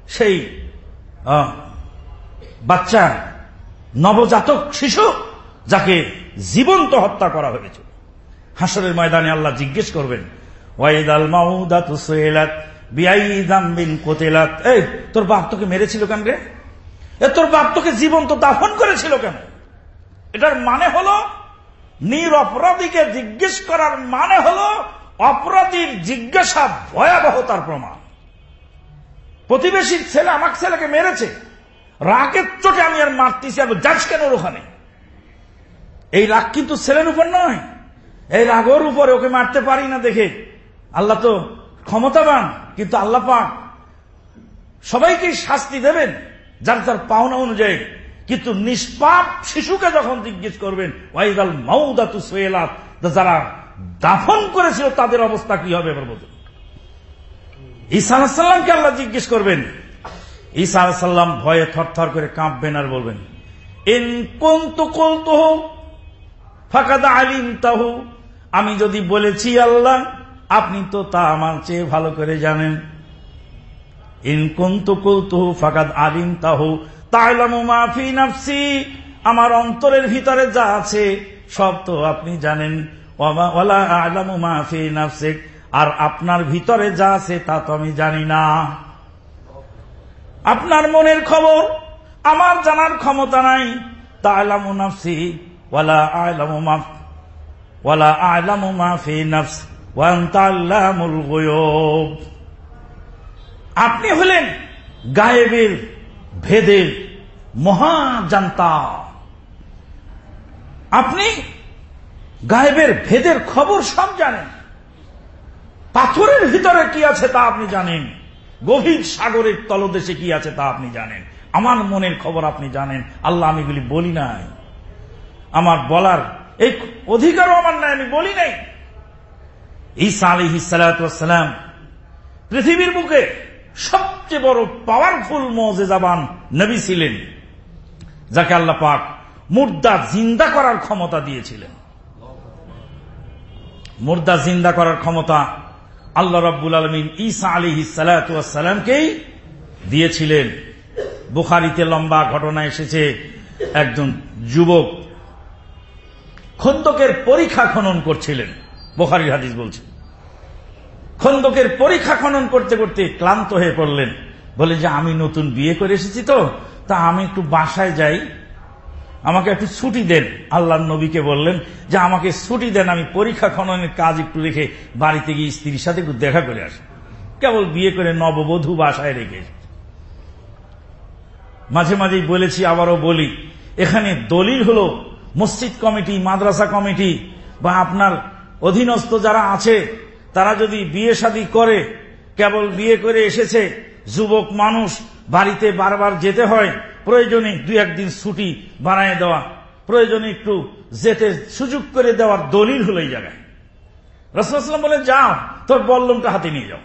[SPEAKER 1] সেই বাচ্চা, নবজাতক শিশু যাকে জীবন্ত হত্যা করা হয়েছে। হাসরের ময়দানে আল্লাহ জিজ্ঞেস করবেন মাউদাতু সুইলাত বিআই যামবিন কুতিলাত। এই, তোর বাপ তোকে মেরেছিল কেন রে? এ, তোর বাপ তোকে জীবন্ত দাফন করেছিল কেন? এটার মানে হলো নির অপরাধীকে জিজ্ঞেস করার মানে হলো, অপরাধীর জিজ্ঞাসা ভয়াবহতার প্রমাণ। প্রতিবেশীর ছেলে আমার ছেলেকে মেরেছে। রাগের চোটে আমি আর মারতেছি আর যাস কেন ওখানে? এই রাগ কিন্তু ছেলের উপর নয়। এই রাগর উপরে ওকে মারতে পারি না দেখে। আল্লাহ তো ক্ষমতাবান, কিন্তু আল্লাহ পাক সবাইকে শাস্তি দেবেন, যার তার পাওনা অনুযায়ী। কিন্তু নিষ্পাপ শিশুকে যখন জিজ্ঞেস করবেন, ওয়াইদাল মাউদাতু সোয়েলাত? যারা দাফন করেছিল, তাদের অবস্থা কি হবে এবার বলুন। ঈসা আলাহাল্লামকে আল্লাহ জিজ্ঞেস করবেন। ঈসা আলাহাল্লাম ভয়ে থরথর করে কাঁপবেন আর বলবেন, ইন কুন্তু কুলতুহু আলিম আলিমতাহু। আমি যদি বলেছি আল্লাহ, আপনি তো তা আমার চেয়ে ভালো করে জানেন। ফাকাদ তাহু আমার অন্তরের ভিতরে যা আছে সব তো আপনি জানেন। ওয়ালা আলামু মাফি নাফসিক। আর আপনার ভিতরে যা আছে তা তো আমি জানি না। আপনার মনের খবর, আমার জানার ক্ষমতা নাই। তা আলামু নাফসি ওয়ালা আলামু মাফ, ওয়ালা আলামু মাফি নাফস ওয়ান্তা আল্লামুল গুয়ুব। আপনি হলেন গায়েবের, ভেদের মহাজান্তা। আপনি গায়েবের, ভেদের খবর সব জানেন। পাথরের ভিতরে কি আছে তা আপনি জানেন? গভীর সাগরের তলদেশে কি আছে তা আপনি জানেন? আমার মনের খবর আপনি জানেন। আল্লাহ, আমি এগুলি বলি নাই। আমার বলার এই অধিকারও আমার নাই, আমি বলি নাই। ঈসা আলী সালাম পৃথিবীর বুকে সবচেয়ে বড় পাওয়ারফুল মজেজাবান নবী ছিলেন, যাকে আল্লাহ পাক মুর্দা জিন্দা করার ক্ষমতা দিয়েছিলেন। মুর্দা জিন্দা করার ক্ষমতা আল্লাহ রব্বুল আলমিন ঈসা আলী সালামকেই দিয়েছিলেন। বুখারিতে লম্বা ঘটনা এসেছে। একজন যুবক খন্দকের পরীক্ষা খনন করছিলেন। বোখারির হাদিস বলছে। খন্দকের পরীক্ষা খনন করতে করতে ক্লান্ত হয়ে পড়লেন। বলে যে, আমি নতুন বিয়ে করে এসেছি তো, তা আমি একটু বাসায় যাই। আমাকে একটু ছুটি দেন। আল্লাহ নবীকে বললেন যে, আমাকে ছুটি দেন, আমি পরীক্ষা খননের কাজ একটু রেখে বাড়িতে গিয়ে স্ত্রীর সাথে একটু দেখা করে আসি। কেবল বিয়ে করে নববধূ বাসায় রেখে মাঝে মাঝেই বলেছি, আবারও বলি, এখানে দলিল হল মসজিদ কমিটি, মাদ্রাসা কমিটি বা আপনার অধীনস্থ যারা আছে, তারা যদি বিয়ে শাদী করে, কেবল বিয়ে করে এসেছে, যুবক মানুষ বাড়িতে বারবার যেতে হয়, প্রয়োজনে দুই একদিন ছুটি বানায় দেওয়া, প্রয়োজনে একটু যেতে সুযোগ করে দেওয়ার দলিল হলো এই জায়গায়। রসুলাম বলে যাও, তোর বল্লমটা হাতে নিয়ে যাও।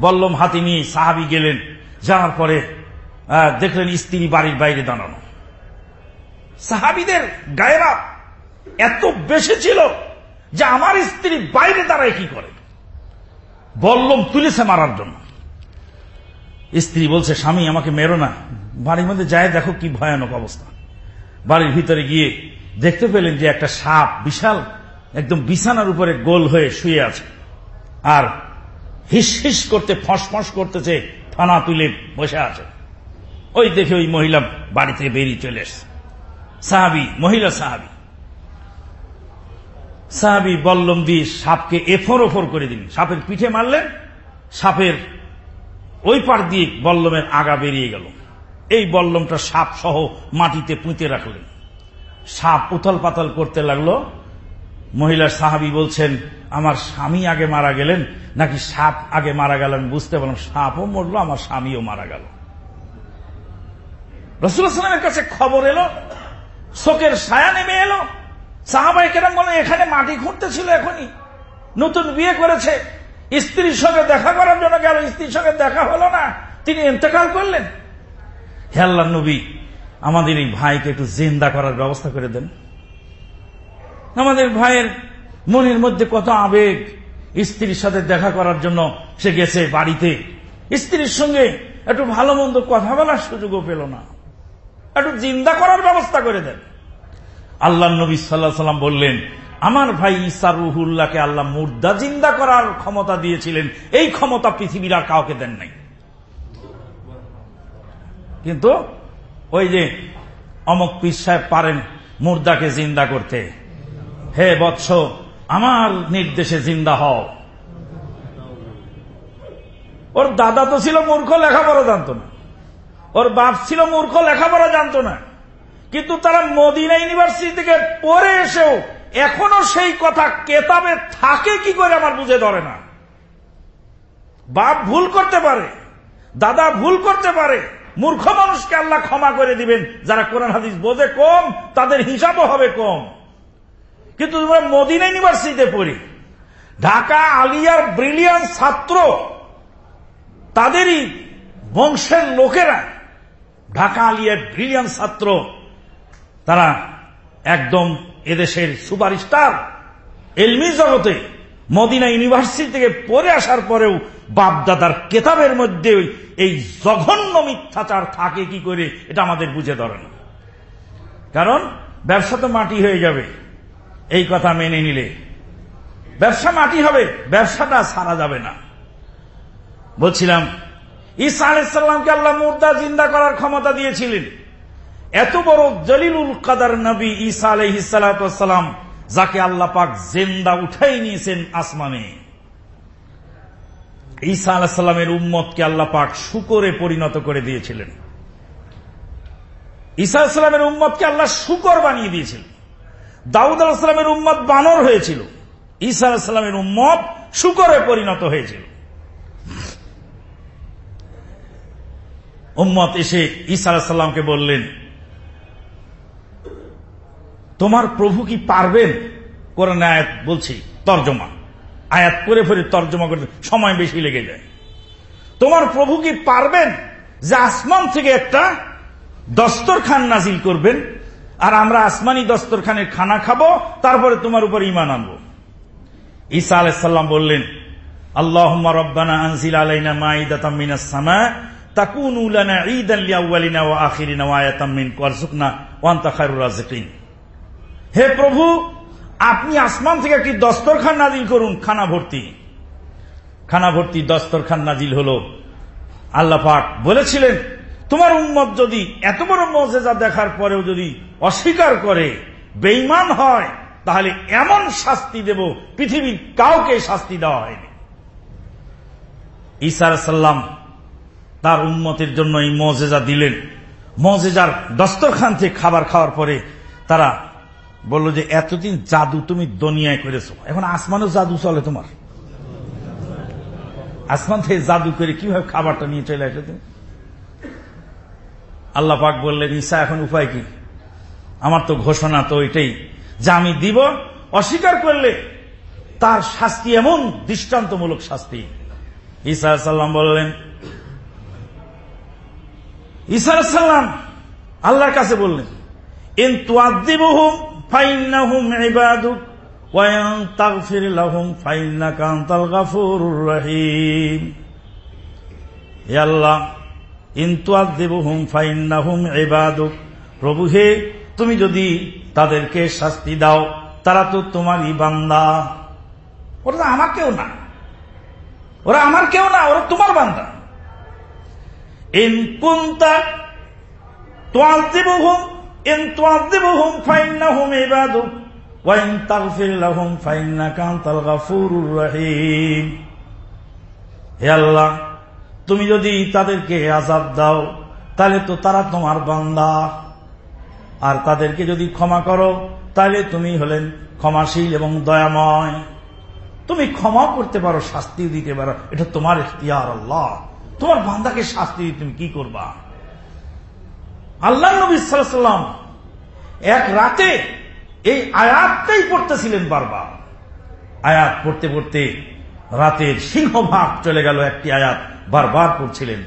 [SPEAKER 1] বল্লম হাতে নিয়ে সাহাবি গেলেন, যাওয়ার পরে দেখলেন স্ত্রী বাড়ির বাইরে দাঁড়ানো। সাহাবিদের গায়েরা এত বেশি ছিল যে আমার স্ত্রী বাইরে দাঁড়ায় কি করে? বল্লম তুলেছে মারার জন্য। স্ত্রী বলছে, স্বামী, আমাকে মেরো না। বাড়ির মধ্যে যায় দেখো কি ভয়ানক অবস্থা। বাড়ির ভিতরে গিয়ে দেখতে পেলেন যে একটা সাপ বিশাল, একদম বিছানার উপরে গোল হয়ে শুয়ে আছে। আর হিস হিস করতে, ফস করতেছে ফানা তুলে বসে আছে। ওই দেখে ওই মহিলা বাড়ি থেকে বেরিয়ে চলে এসছে। সাহাবি, মহিলা সাহাবি। সাহাবি বল্লম দিয়ে সাপকে এফর ওফর করে দিন সাপের পিঠে মারলেন, সাপের ওই পার দিয়ে বল্লমের আগা বেরিয়ে গেল। এই বল্লমটা সাপ সহ মাটিতে পুঁতে রাখলেন। সাপ উথল পাতল করতে লাগল। মহিলার সাহাবি বলছেন, আমার স্বামী আগে মারা গেলেন, নাকি সাপ আগে মারা গেলেন? বুঝতে পারলাম, সাপও মরলো, আমার স্বামীও মারা গেল। রসুলামের কাছে খবর এলো, শোকের ছায়া নেমে এলো। সাহাবাই কেরাম বলে এখানে মাটি খুঁড়তেছিল এখনই। নতুন বিয়ে করেছে। স্ত্রীর সঙ্গে দেখা করার জন্য গেল, স্ত্রীর সঙ্গে দেখা হলো না। তিনি ইন্তেকাল করলেন। হে আল্লাহ নবী, আমাদের এই ভাইকে একটু জিন্দা করার ব্যবস্থা করে দেন। আমাদের ভাইয়ের মনের মধ্যে কত আবেগ, স্ত্রীর সাথে দেখা করার জন্য সে গেছে বাড়িতে। স্ত্রীর সঙ্গে একটু ভালো মন্দ কথা বলার সুযোগও পেল না। একটু জিন্দা করার ব্যবস্থা করে দেন। আল্লাহ নবী সাল্লাহ সাল্লাম বললেন আমার ভাই ইসা রুহুল্লাহকে আল্লাহ মুর্দা জিন্দা করার ক্ষমতা দিয়েছিলেন। এই ক্ষমতা পৃথিবীর আর কাউকে দেন নাই। কিন্তু ওই যে অমক পীর সাহেব পারেন মুর্দাকে জিন্দা করতে। হে বৎস, আমার নির্দেশে জিন্দা হও। ওর দাদা তো ছিল মূর্খ, লেখাপড়া জানত না। ওর বাপ ছিল মূর্খ, লেখাপড়া জানত না। কিন্তু তারা মদিনা ইউনিভার্সিটি থেকে পড়ে এসেও এখনও সেই কথা কেতাবে থাকে কি করে আমার বুঝে ধরে না। বাপ ভুল করতে পারে, দাদা ভুল করতে পারে, মূর্খ মানুষকে আল্লাহ ক্ষমা করে দিবেন। যারা কোরআন হাদিস বোঝে কম, তাদের হিসাবও হবে কম। কিন্তু তোমরা মদিনা ইউনিভার্সিটিতে পড়ি, ঢাকা আলিয়ার ব্রিলিয়ান ছাত্র, তাদেরই বংশের লোকেরা ঢাকা আলিয়ার ব্রিলিয়ান ছাত্র, তারা একদম এদেশের সুপারস্টার এলমি জগতে মদিনা ইউনিভার্সিটি থেকে পড়ে আসার পরেও বাপদাদার কেতাবের মধ্যে এই জঘন্য মিথ্যাচার থাকে কি করে, এটা আমাদের বুঝে ধরে না। কারণ ব্যবসা তো মাটি হয়ে যাবে, এই কথা মেনে নিলে। ব্যবসা মাটি হবে, ব্যবসাটা সারা যাবে না। বলছিলাম, ঈসা আলাইসাল্লামকে আল্লাহ মুর্দা জিন্দা করার ক্ষমতা দিয়েছিলেন। এত বড় জলিলুল কাদার নবী ঈসা আলহিসাল্লাম যাকে আল্লাহ পাক জেন্দা উঠাই নিয়েছেন আসমানে। ঈসা আলাহিসাল্লামের উম্মতকে আল্লাহ পাক শুকরে পরিণত করে দিয়েছিলেন। ঈসা আলাহিসাল্লামের উম্মতকে আল্লাহ শুকর বানিয়ে দিয়েছিলেন দাউদ আলাহিসাল্লামের উম্মত বানর হয়েছিল। ঈসা আলাহিসাল্লামের উম্মত শুকরে পরিণত হয়েছিল। উম্মত এসে ঈসা আলাহিসাল্লামকে বললেন তোমার প্রভু কি পারবেন? কোরআন আয়াত বলছি, তর্জমা। আয়াত করে ফেরে তর্জমা করতে সময় বেশি লেগে যায়। তোমার প্রভু কি পারবেন যে আসমান থেকে একটা দস্তরখান নাজিল করবেন, আর আমরা আসমানি দস্তরখানের খানা খাব, তারপরে তোমার উপর ইমান আনব? ঈসা আলাইসাল্লাম বললেন আল্লাহ রব্বানা আনজিল আলাইনা মাইদাতাম মিনাস সামা, তাকুনু লানা ঈদান লিআউয়ালিনা ওয়া আখিরিনা ওয়া আয়াতাম মিনকা ওয়ারযুকনা ওয়া আনতা খায়রুর রাযিকিন হে প্রভু, আপনি আসমান থেকে একটি দস্তরখান নাজিল করুন, খানা ভর্তি। খানা ভর্তি দস্তরখান নাজিল হল। আল্লাহ পাক বলেছিলেন, তোমার উম্মত যদি এত বড় মজেজা দেখার পরেও যদি অস্বীকার করে বেইমান হয়, তাহলে এমন শাস্তি দেব, পৃথিবীর কাউকে শাস্তি দেওয়া হয়নি। ঈসার সাল্লাম তার উন্মতের জন্য এই মজেজা দিলেন। মজেজার দস্তরখান থেকে খাবার খাওয়ার পরে তারা বলল যে, এতদিন জাদু তুমি দুনিয়ায় করেছ। এখন আসমানও জাদু চলে তোমার। আসমান থেকে জাদু করে কীভাবে খাবারটা নিয়ে চলে আসে তুমি? আল্লাহ পাক বললেন, ঈসা, এখন উপায় কি? আমার তো ঘোষণা তো এটাই যে আমি দিব, অস্বীকার করলে তার শাস্তি এমন দৃষ্টান্তমূলক শাস্তি। ঈসা সাল্লাম বললেন, ঈসা সাল্লাম আল্লাহর কাছে বললেন, ইন তুয়াদ্দিবুহুম ফাইন্নাহুম ইবাদুক ওয়ান তাগফির লাহুম ফাইন্নাকা আনতাল গাফুরুর রহিম। হে আল্লাহ ইন তুয়াদ্দিবুহুম ফাইন্নাহুম ইবাদুক। প্রভু হে, তুমি যদি তাদেরকে শাস্তি দাও, তারা তো তোমারই বান্দা। ওরা আমার কেউ না। ওরা আমার কেউ না, ওরা তোমার বান্দা। ইন কুন্তা তুয়াদ্দিবুহুম তুমি যদি তাদেরকে আজাব দাও, তাহলে তো তারা তোমার বান্দা। আর তাদেরকে যদি ক্ষমা করো, তাহলে তুমি হলেন ক্ষমাশীল এবং দয়াময়। তুমি ক্ষমা করতে পারো, শাস্তি দিতে পারো, এটা তোমার ইখতিয়ার আল্লাহ। তোমার বান্দাকে শাস্তি তুমি কি করবা? আল্লাহ নবী সাল্লাম এক রাতে এই আয়াতটাই পড়তেছিলেন বারবার। আয়াত পড়তে পড়তে রাতের সিংহভাগ চলে গেল একটি আয়াত বারবার পড়ছিলেন।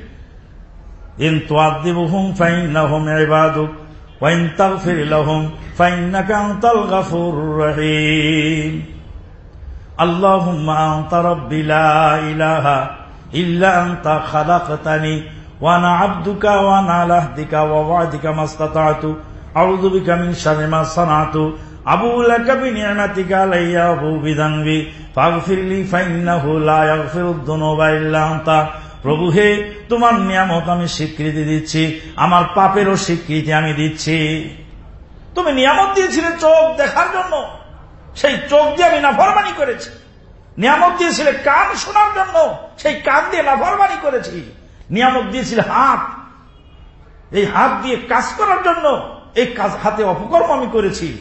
[SPEAKER 1] ইলাহা ইল্লা খালাকতানি আবদুকা ওয়া আনা আলা আহদিকা ওয়া ওয়াদিকা মাস্তাতাতু। আউযু বিকা মিন শাররি মা সানাতু। আবু লাকা বিনি'মাতিকা আলাইয়া আবু বিযানবি। ফাগফিরলি ফাইন্নাহু লা ইয়াগফিরুদ যুনুবা ইল্লা আনতা। প্রভু হে, তোমার নিয়ামত আমি স্বীকৃতি দিচ্ছি। আমার পাপেরও স্বীকৃতি আমি দিচ্ছি। তুমি নিয়ামত দিয়েছিলে চোখ দেখার জন্য। সেই চোখ দিয়ে আমি নাফরমানি করেছি। নিয়ামত দিয়েছিলে কান শোনার জন্য। সেই কান দিয়ে নাফরমানি করেছি। নিয়ামত দিয়েছিলে হাত। এই হাত দিয়ে কাজ করার জন্য এই কাজ হাতে অপকর্ম আমি করেছি।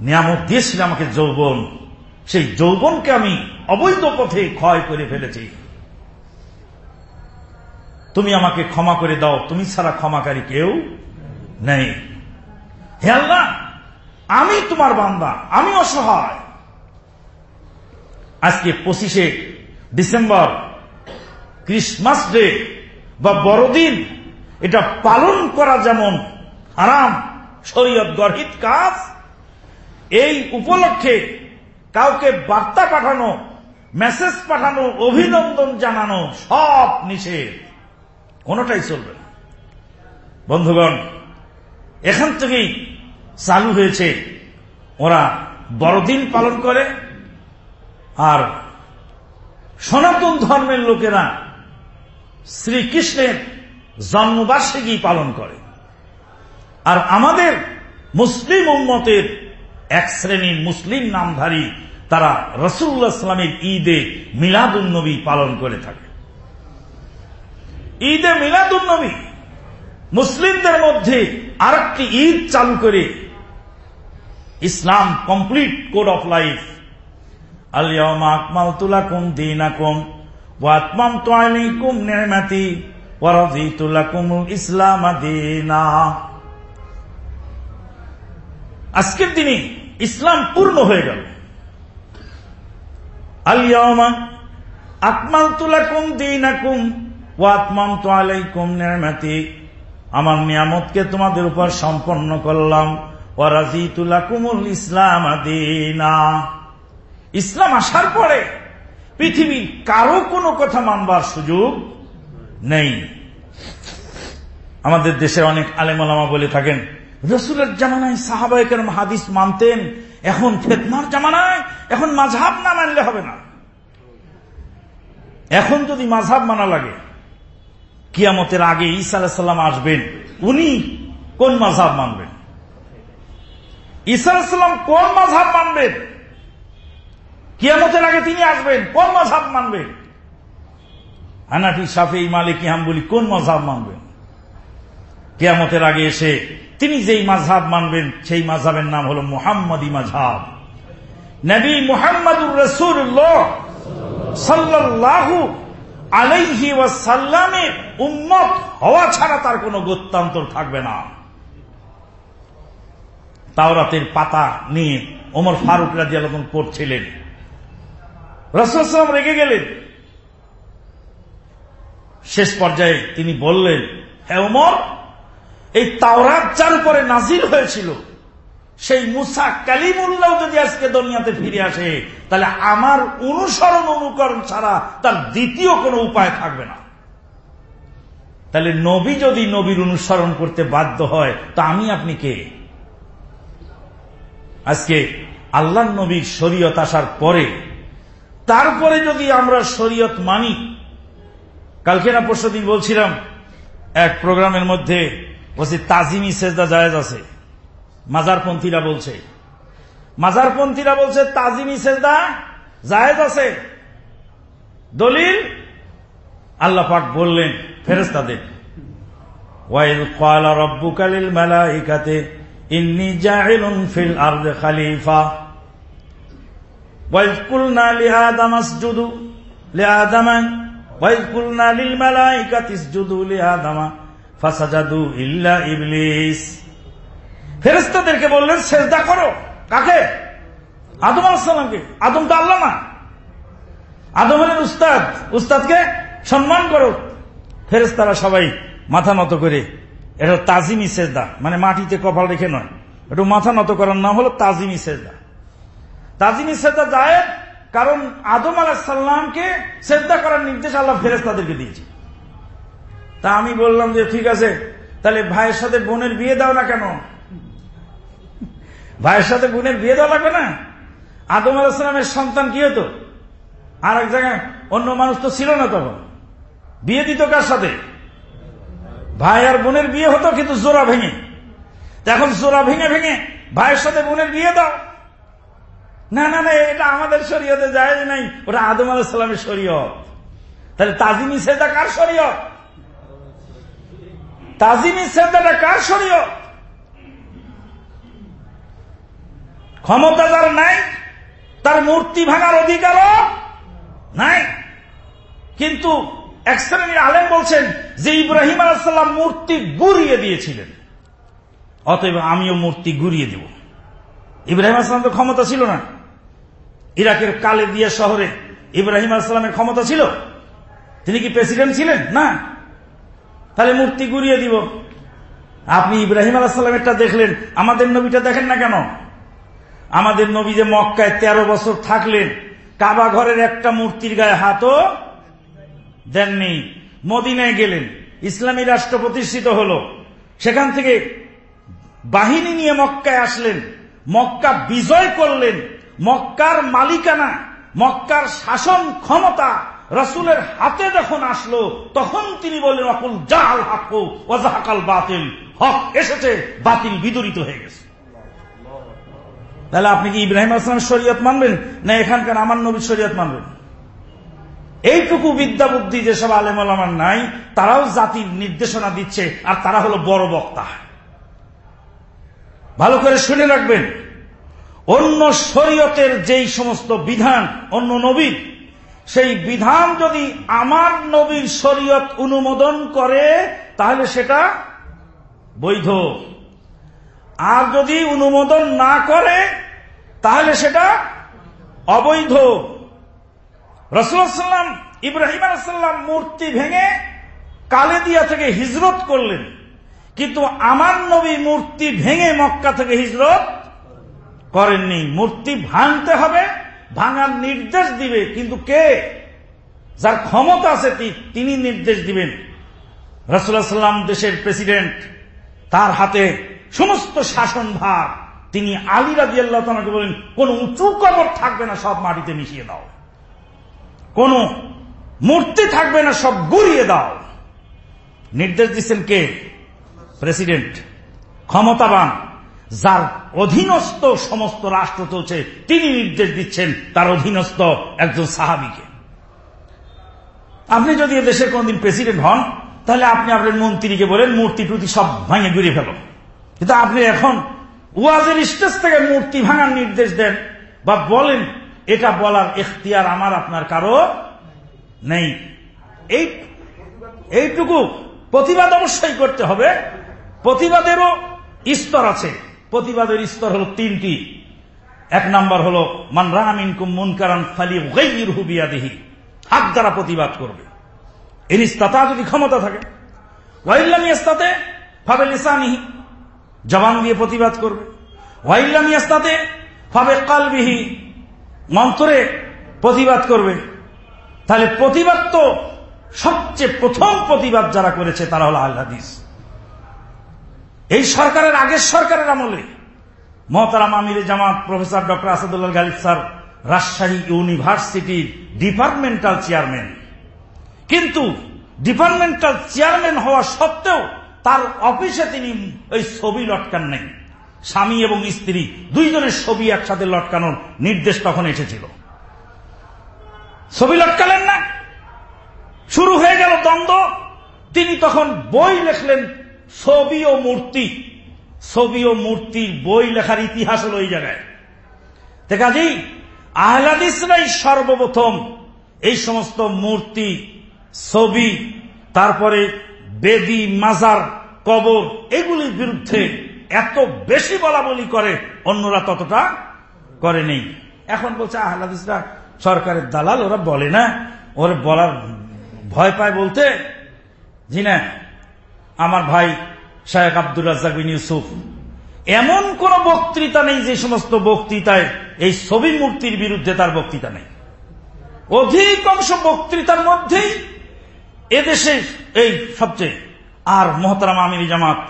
[SPEAKER 1] নিয়ামত দিয়েছিল আমাকে যৌবন। সেই যৌবনকে আমি অবৈধ পথে ক্ষয় করে ফেলেছি। তুমি আমাকে ক্ষমা করে দাও, তুমি ছাড়া ক্ষমাকারী কেউ নেই। হে আল্লাহ, আমি তোমার বান্দা, আমি অসহায়। আজকে পঁচিশে ডিসেম্বর ক্রিসমাস ডে বা বড়দিন, এটা পালন করা যেমন হারাম, শরীয়ত গর্হিত কাজ, এই উপলক্ষে কাউকে বার্তা পাঠানো, মেসেজ পাঠানো, অভিনন্দন জানানো সব নিষেধ। কোনটাই চলবে না। বন্ধুগণ, এখান থেকেই চালু হয়েছে। ওরা বড়দিন পালন করে, আর সনাতন ধর্মের লোকেরা শ্রীকৃষ্ণের জন্মবার্ষিকী পালন করে। আর আমাদের মুসলিম উম্মতের এক শ্রেণির মুসলিম নামধারী তারা রসুল্লাহ ইসলামের ঈদে মিলাদুন্নবী পালন করে থাকে। ঈদে মিলাদুন্নবী মুসলিমদের মধ্যে আরেকটি ঈদ চালু করে Islam complete code of life. Alia আকমাল তুলাকুম দিন আকুম ওয়াতমাম তোয়ালিকুম নেমাতি ওয়ারদিতুলাকুম ইসলাম দিনা। আজকের দিনে ইসলাম পূর্ণ হয়ে গেল। আলিয়ামা আকমাল তুলাকুম দিন আকুম ওয়াতমাম তোয়ালাইকুম নেমাতি। আমার নিয়ামতকে তোমাদের উপর সম্পন্ন করলাম। ওয়ারাজিতুলাকুমুল ইসলাম আদিনা ইসলাম আসার পরে পৃথিবীর কারও কোনো কথা মানবার সুযোগ নেই। আমাদের দেশের অনেক আলেমালামা বলে থাকেন, রসুলের জামানায় সাহাবাহিকের হাদিস মানতেন, এখন ফেতনার জামানায়, এখন মাঝহাব না মানলে হবে না। এখন যদি মাঝহাব মানা লাগে, কিয়ামতের আগে ঈসা আলাহিসাল্লাম আসবেন, উনি কোন মাঝহাব মানবেন? ঈসা আলাহিসাল্লাম কোন মাঝহাব মানবেন? কিয়ামতের আগে তিনি আসবেন, কোন মাঝহাব মানবেন? হানাফি সাফি মালিক বলি কোন মাঝহাব মানবেন? কেয়ামতের আগে এসে তিনি যেই মাঝহাব মানবেন, সেই মাঝহাবের নাম হল মুহাম্মদী মাঝহাব নবী মুহাম্মদুর রসুল্লাহ সাল্লাহু আলাইহি ওয়াসাল্লামের উম্মত হওয়া ছাড়া তার কোনো গত্যান্তর থাকবে না। তাওরাতের পাতা নিয়ে ওমর ফারুক রাজি আলম পড়ছিলেন। রসুলাম রেগে গেলেন। শেষ পর্যায়ে তিনি বললেন হ্যাঁ ওমর, এই তাওরাত যার উপরে নাজির হয়েছিল, সেই মুসা কালিমুল্লাহ যদি আজকে দুনিয়াতে ফিরে আসে, তাহলে আমার অনুসরণ অনুকরণ ছাড়া তার দ্বিতীয় কোনো উপায় থাকবে না। তাহলে নবী যদি নবীর অনুসরণ করতে বাধ্য হয়, তা আমি আপনি কে? আজকে আল্লাহ নবীর শরীয়ত আসার পরে তারপরে যদি আমরা শরীয়ত মানি, কালকে না পরশু দিন বলছিলাম, এক প্রোগ্রামের মধ্যে বলছি, তাজিমি সেজদা জায়েজ আছে। মাজারপন্থীরা বলছে। মাজারপন্থীরা বলছে, তাজিমি সেজদা জায়েজ আছে। দলিল? আল্লাহ পাক বললেন ফেরেস্তাদের ওয়াইল কালা রব্বুকালিল মালাইকাতে, ইন্নি জাইলুন ফিল আরদে খালিফা। ফেরেস্তাদেরকে বললেন, সেজদা করো। কাকে? আদম আলাহামকে আদম তো আল্লাহ না আদম হলেন উস্তাদ। উস্তাদকে সম্মান করো। ফেরেস্তারা সবাই মাথা নত করে, এটা তাজিমি সেজদা। মানে মাটিতে কপাল রেখে নয়। একটু মাথা নত করার নাম হলো তাজিমি সেজদা। তাজিমি সেজদা যায় কারণ আদম আলাহাল্লামকে সেজদা করার নির্দেশ আল্লাহ ফেরেজ তাদেরকে দিয়েছে। তা আমি বললাম যে, ঠিক আছে, তাহলে ভাইয়ের সাথে বোনের বিয়ে দাও না কেন? ভাইয়ের সাথে বোনের বিয়ে দেওয়া লাগবে না? আদম আলাহিসামের সন্তান কি হতো? আর এক জায়গায় অন্য মানুষ তো ছিল না তখন। বিয়ে দিত কার সাথে? ভাই আর বোনের বিয়ে হতো কিন্তু জোড়া ভেঙে। এখন জোড়া ভেঙে ভেঙে ভাইয়ের সাথে বোনের বিয়ে দাও। না না না, এটা আমাদের শরীয়তে যায় নাই। ওটা আদম আলাহিসামের শরীয়ত। তাহলে তাজিমি সেদা কার শরীয়ত? তাজিমি সেদাটা কার শরীয়ত? ক্ষমতা যার নাই, তার মূর্তি ভাঙার অধিকারও নাই। কিন্তু এক শ্রেণির আলেম বলছেন যে ইব্রাহিম আলাহাল্লাম মূর্তি গুড়িয়ে দিয়েছিলেন। অতএব আমিও মূর্তি গুড়িয়ে দেব। ইব্রাহিম আসলাম তো ক্ষমতা ছিল না। ইরাকের কালে দিয়ে শহরে ইব্রাহিম আসলামের ক্ষমতা ছিল? তিনি কি প্রেসিডেন্ট ছিলেন? না। তাহলে মূর্তি গুড়িয়ে দিব। আপনি ইব্রাহিম আলাহাল্লামেরটা দেখলেন, আমাদের নবীটা দেখেন না কেন? আমাদের নবী যে মক্কায় তেরো বছর থাকলেন, কাবা ঘরের একটা মূর্তির গায়ে হাতও দেননি। মদিনায় গেলেন, ইসলামী রাষ্ট্র প্রতিষ্ঠিত হল। সেখান থেকে বাহিনী নিয়ে মক্কায় আসলেন, মক্কা বিজয় করলেন মক্কার মালিকানা, মক্কার শাসন ক্ষমতা রসুলের হাতে যখন আসলো, তখন তিনি বললেন, অকুল জাল হাকু ওজাহাকাল বাতিল। হক এসেছে, বাতিল বিদরিত হয়ে গেছে। তাহলে আপনি কি ইব্রাহিম আসলামের শরীয়ত মানবেন? না এখানকার আমার নবীর শরীয়ত মানবেন? এইটুকু বিদ্যা বুদ্ধি যেসব আলেম আলামার নাই, তারাও জাতির নির্দেশনা দিচ্ছে, আর তারা হলো বড় বক্তা। ভালো করে শুনে রাখবেন। অন্য শরীয়তের যেই সমস্ত বিধান, অন্য নবীর, সেই বিধান যদি আমার নবীর শরীয়ত অনুমোদন করে, তাহলে সেটা বৈধ। আর যদি অনুমোদন না করে, তাহলে সেটা অবৈধ। রসুলাম ইব্রাহিম আলাহাল্লাম মূর্তি ভেঙে কালেদিয়া থেকে হিজরত করলেন। কিন্তু আমার নবী মূর্তি ভেঙে মক্কা থেকে হিজরত করেননি। মূর্তি ভাঙতে হবে, ভাঙার নির্দেশ দিবে, কিন্তু কে? যার ক্ষমতা আছে তিনি নির্দেশ দিবেন। রসুল্লাহ সাল্লাম দেশের প্রেসিডেন্ট, তার হাতে সমস্ত শাসন ভার তিনি আলী রাজি আল্লাহ তাকে বলেন, কোন উঁচু কবর থাকবে না, সব মাটিতে মিশিয়ে দাও। কোন মূর্তি থাকবে না, সব গুড়িয়ে দাও। নির্দেশ দিচ্ছেন কে? প্রেসিডেন্ট। ক্ষমতাবান। যার অধীনস্থ সমস্ত রাষ্ট্র চলছে, তিনি নির্দেশ দিচ্ছেন তার অধীনস্থ একজন সাহাবিকে। আপনি যদি দেশের কোনদিন প্রেসিডেন্ট হন, তাহলে আপনি আপনার মন্ত্রীকে বলেন, মূর্তি টুর্তি সব ভাঙে ঘুরে ফেল। কিন্তু আপনি এখন ওয়াজের স্টেজ থেকে মূর্তি ভাঙার নির্দেশ দেন বা বলেন, এটা বলার এখতিয়ার আমার, আপনার কারও নেই। এই, এইটুকু প্রতিবাদ অবশ্যই করতে হবে। প্রতিবাদেরও স্তর আছে। প্রতিবাদের স্তর হল তিনটি। এক নাম্বার হল, মান রামিন কুমন কারণ ফালি গৈর হুবিয়াদিহি হাত দ্বারা প্রতিবাদ করবে। এর যদি ক্ষমতা থাকে। ওয়াইল্লামি ইস্তাতে ফাবে লিসানিহি। জবান দিয়ে প্রতিবাদ করবে। ওয়াইল্লামি ইস্তাতে ফাবে কালবিহি। মন্ত্রে প্রতিবাদ করবে। তাহলে প্রতিবাদ তো সবচেয়ে প্রথম প্রতিবাদ যারা করেছে তারা হল আল্লাদিস এই সরকারের আগের সরকারের আমলে মহতারাম আমির Jamaat professor doctor Asadullah Ghalib sir Rajshahi ইউনিভার্সিটির ডিপার্টমেন্টাল চেয়ারম্যান। কিন্তু ডিপার্টমেন্টাল চেয়ারম্যান হওয়া সত্ত্বেও তার অফিসে তিনি ওই ছবি লটকান নেই। স্বামী এবং স্ত্রী দুইজনের ছবি একসাথে লটকানোর নির্দেশ তখন এসেছিল। ছবি লটকালেন না। শুরু হয়ে গেল দ্বন্দ্ব। তিনি তখন বই লেখলেন ছবি ও মূর্তি, ছবি ও মূর্তির বই লেখার ইতিহাস হল এই জায়গায়। আহলাদিসরাই সর্বপ্রথম এই সমস্ত মূর্তি, ছবি, তারপরে বেদি, মাজার, কবর, এগুলির বিরুদ্ধে এত বেশি বলা বলি করে, অন্যরা ততটা করে নেই। এখন বলছে আহলাদিসরা, সরকারের দালাল, ওরা বলে না। ওরা বলার ভয় পায় বলতে, জি না। আমার ভাই শাহেক আব্দুল রাজাক বিন ইউসুফ। এমন কোন বক্তৃতা নেই যে সমস্ত বক্তৃতায় এই ছবি মূর্তির বিরুদ্ধে তার বক্তৃতা নেই। অধিকাংশ বক্তৃতার মধ্যেই এদেশে এই সবচেয়ে আর মহতারাম আমির জামাত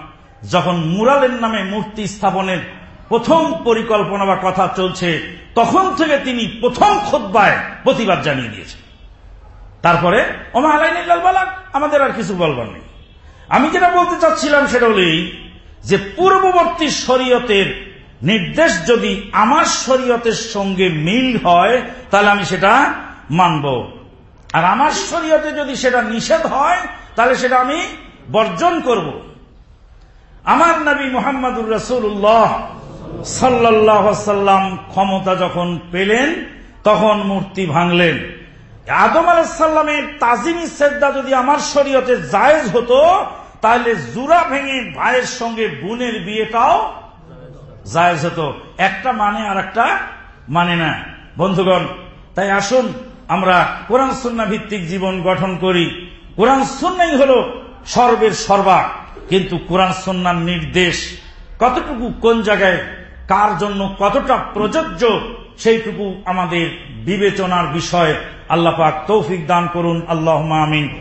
[SPEAKER 1] যখন মুরালের নামে মূর্তি স্থাপনের প্রথম পরিকল্পনা বা কথা চলছে, তখন থেকে তিনি প্রথম খোদ্বায় প্রতিবাদ জানিয়ে দিয়েছেন। তারপরে, ওমা আলাইন আমাদের আর কিছু বলবার নেই। আমি যেটা বলতে চাচ্ছিলাম সেটা হলেই যে পূর্ববর্তী শরীয়তের নির্দেশ যদি আমার শরীয়তের সঙ্গে মিল হয়, তাহলে আমি সেটা মানব। আর আমার শরীয়তে যদি সেটা নিষেধ হয়, তাহলে সেটা আমি বর্জন করব। আমার নবী মোহাম্মদুর রসুল্লাহ সাল্লাহ সাল্লাম ক্ষমতা যখন পেলেন, তখন মূর্তি ভাঙলেন। আদম আলাইসাল্লামের তাজিমি শ্রদ্ধা যদি আমার শরীয়তে জায়েজ হতো তাহলে জুরা ভেঙে ভাইয়ের সঙ্গে বোনের বিয়েটাও জায়েজ হতো। একটা মানে আর একটা মানে না। বন্ধুগণ, তাই আসুন আমরা কোরআন সুন্না ভিত্তিক জীবন গঠন করি। কোরআন সুন্নাই হল সর্বের সর্বা। কিন্তু কোরআন সন্ন্যার নির্দেশ কতটুকু কোন জায়গায়, কার জন্য কতটা প্রযোজ্য, সেইটুকু আমাদের বিবেচনার বিষয়। আল্লাহ পাক তৌফিক দান করুন। আল্লাহ আমিন।